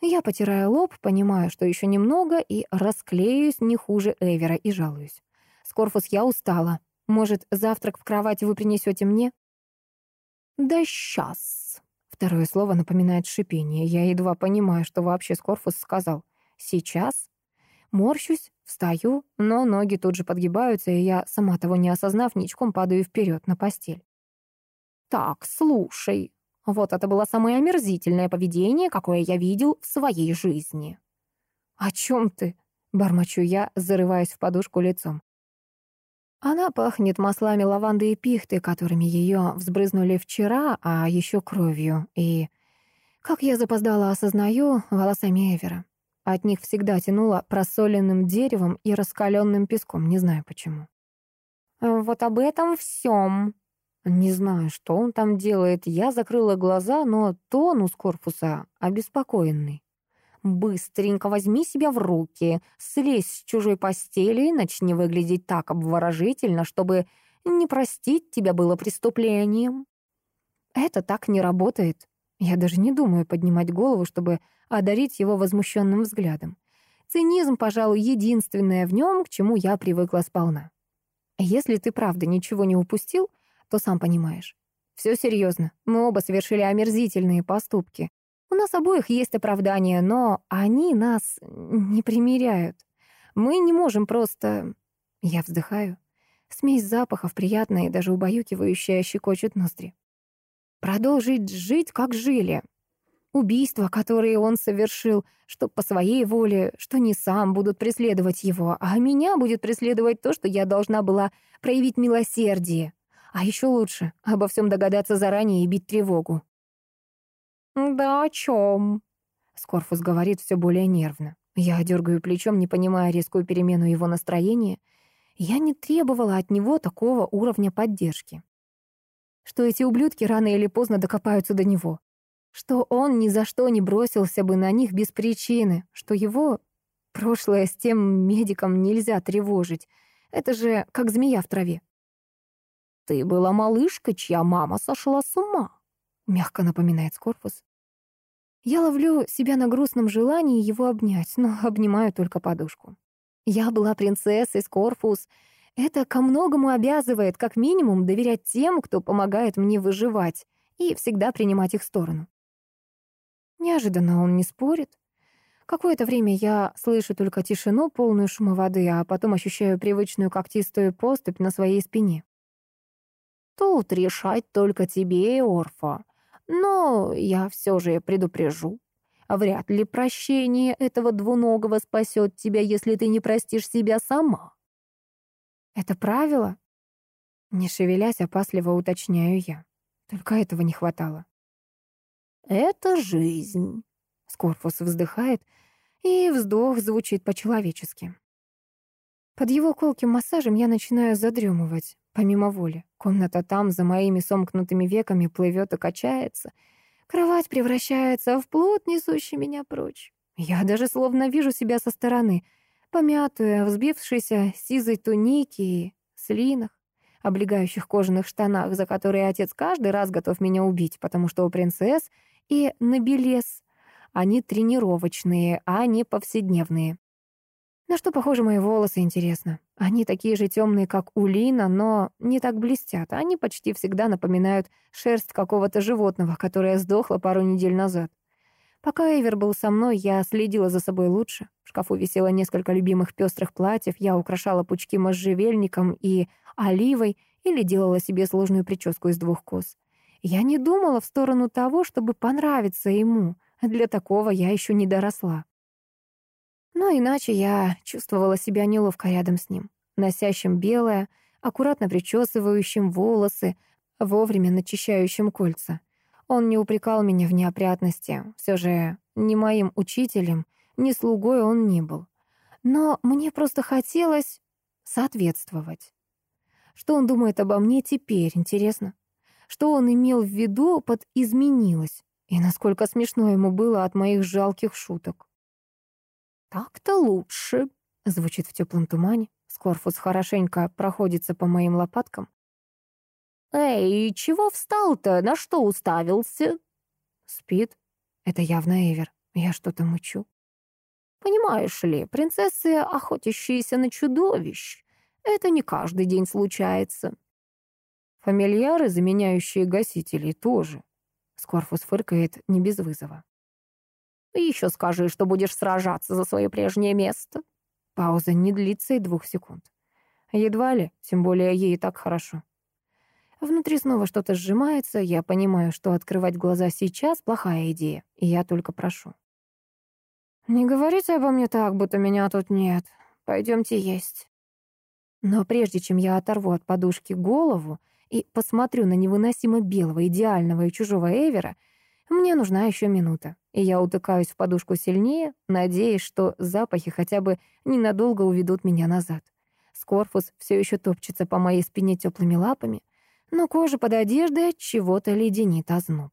Я потираю лоб, понимаю, что еще немного, и расклеюсь не хуже Эвера и жалуюсь. «Скорфус, я устала. Может, завтрак в кровать вы принесете мне?» «Да сейчас». Второе слово напоминает шипение. Я едва понимаю, что вообще Скорфус сказал. «Сейчас?» Морщусь, встаю, но ноги тут же подгибаются, и я, сама того не осознав, ничком падаю вперед на постель. «Так, слушай, вот это было самое омерзительное поведение, какое я видел в своей жизни». «О чем ты?» — бормочу я, зарываясь в подушку лицом. Она пахнет маслами лаванды и пихты, которыми ее взбрызнули вчера, а еще кровью. И, как я запоздала осознаю, волосами Эвера. От них всегда тянуло просоленным деревом и раскаленным песком, не знаю почему. «Вот об этом всем», не знаю, что он там делает. Я закрыла глаза, но тон у Скорпуса обеспокоенный. «Быстренько возьми себя в руки, слезь с чужой постели и начни выглядеть так обворожительно, чтобы не простить тебя было преступлением». Это так не работает. Я даже не думаю поднимать голову, чтобы одарить его возмущенным взглядом. Цинизм, пожалуй, единственное в нем, к чему я привыкла сполна. Если ты правда ничего не упустил — то сам понимаешь. Все серьезно. Мы оба совершили омерзительные поступки. У нас обоих есть оправдания, но они нас не примиряют. Мы не можем просто... Я вздыхаю. Смесь запахов приятная и даже убаюкивающая щекочет ноздри. Продолжить жить, как жили. Убийства, которые он совершил, что по своей воле, что не сам будут преследовать его, а меня будет преследовать то, что я должна была проявить милосердие. А еще лучше обо всем догадаться заранее и бить тревогу. «Да о чем?» Скорфус говорит все более нервно. Я дергаю плечом, не понимая резкую перемену его настроения. Я не требовала от него такого уровня поддержки. Что эти ублюдки рано или поздно докопаются до него. Что он ни за что не бросился бы на них без причины. Что его прошлое с тем медиком нельзя тревожить. Это же как змея в траве. «Ты была малышка, чья мама сошла с ума», — мягко напоминает Скорпус. Я ловлю себя на грустном желании его обнять, но обнимаю только подушку. Я была принцессой Скорпус. Это ко многому обязывает, как минимум, доверять тем, кто помогает мне выживать, и всегда принимать их сторону. Неожиданно он не спорит. Какое-то время я слышу только тишину, полную шума воды, а потом ощущаю привычную когтистую поступь на своей спине. Тут решать только тебе, Орфа. Но я все же предупрежу. Вряд ли прощение этого двуногого спасет тебя, если ты не простишь себя сама. Это правило? Не шевелясь, опасливо уточняю я. Только этого не хватало. Это жизнь. Скорпус вздыхает, и вздох звучит по-человечески. Под его колким массажем я начинаю задремывать, помимо воли. Комната там, за моими сомкнутыми веками, плывет и качается. Кровать превращается в плод, несущий меня прочь. Я даже словно вижу себя со стороны, помятую, взбившейся сизой туники и слинах, облегающих кожаных штанах, за которые отец каждый раз готов меня убить, потому что у принцесс и набелес они тренировочные, а не повседневные. На что похожи мои волосы, интересно? Они такие же темные, как у Лина, но не так блестят. Они почти всегда напоминают шерсть какого-то животного, которое сдохло пару недель назад. Пока Эвер был со мной, я следила за собой лучше. В шкафу висело несколько любимых пестрых платьев, я украшала пучки можжевельником и оливой или делала себе сложную прическу из двух кос. Я не думала в сторону того, чтобы понравиться ему. Для такого я еще не доросла. Но иначе я чувствовала себя неловко рядом с ним, носящим белое, аккуратно причесывающим волосы, вовремя начищающим кольца. Он не упрекал меня в неопрятности, все же ни моим учителем, ни слугой он не был. Но мне просто хотелось соответствовать. Что он думает обо мне теперь, интересно? Что он имел в виду под «изменилось»? И насколько смешно ему было от моих жалких шуток. «Так-то лучше», — звучит в теплом тумане. Скорфус хорошенько проходится по моим лопаткам. «Эй, чего встал-то? На что уставился?» «Спит. Это явно Эвер. Я что-то мучу». «Понимаешь ли, принцессы, охотящиеся на чудовищ, это не каждый день случается». «Фамильяры, заменяющие гасителей, тоже». Скорфус фыркает не без вызова. «Еще скажи, что будешь сражаться за свое прежнее место». Пауза не длится и двух секунд. Едва ли, тем более ей и так хорошо. Внутри снова что-то сжимается, я понимаю, что открывать глаза сейчас — плохая идея, и я только прошу. «Не говорите обо мне так, будто меня тут нет. Пойдемте есть». Но прежде чем я оторву от подушки голову и посмотрю на невыносимо белого, идеального и чужого Эвера, мне нужна еще минута, и я утыкаюсь в подушку сильнее, надеясь, что запахи хотя бы ненадолго уведут меня назад. Скорфус все еще топчется по моей спине теплыми лапами, но кожа под одеждой от чего-то леденит озноб.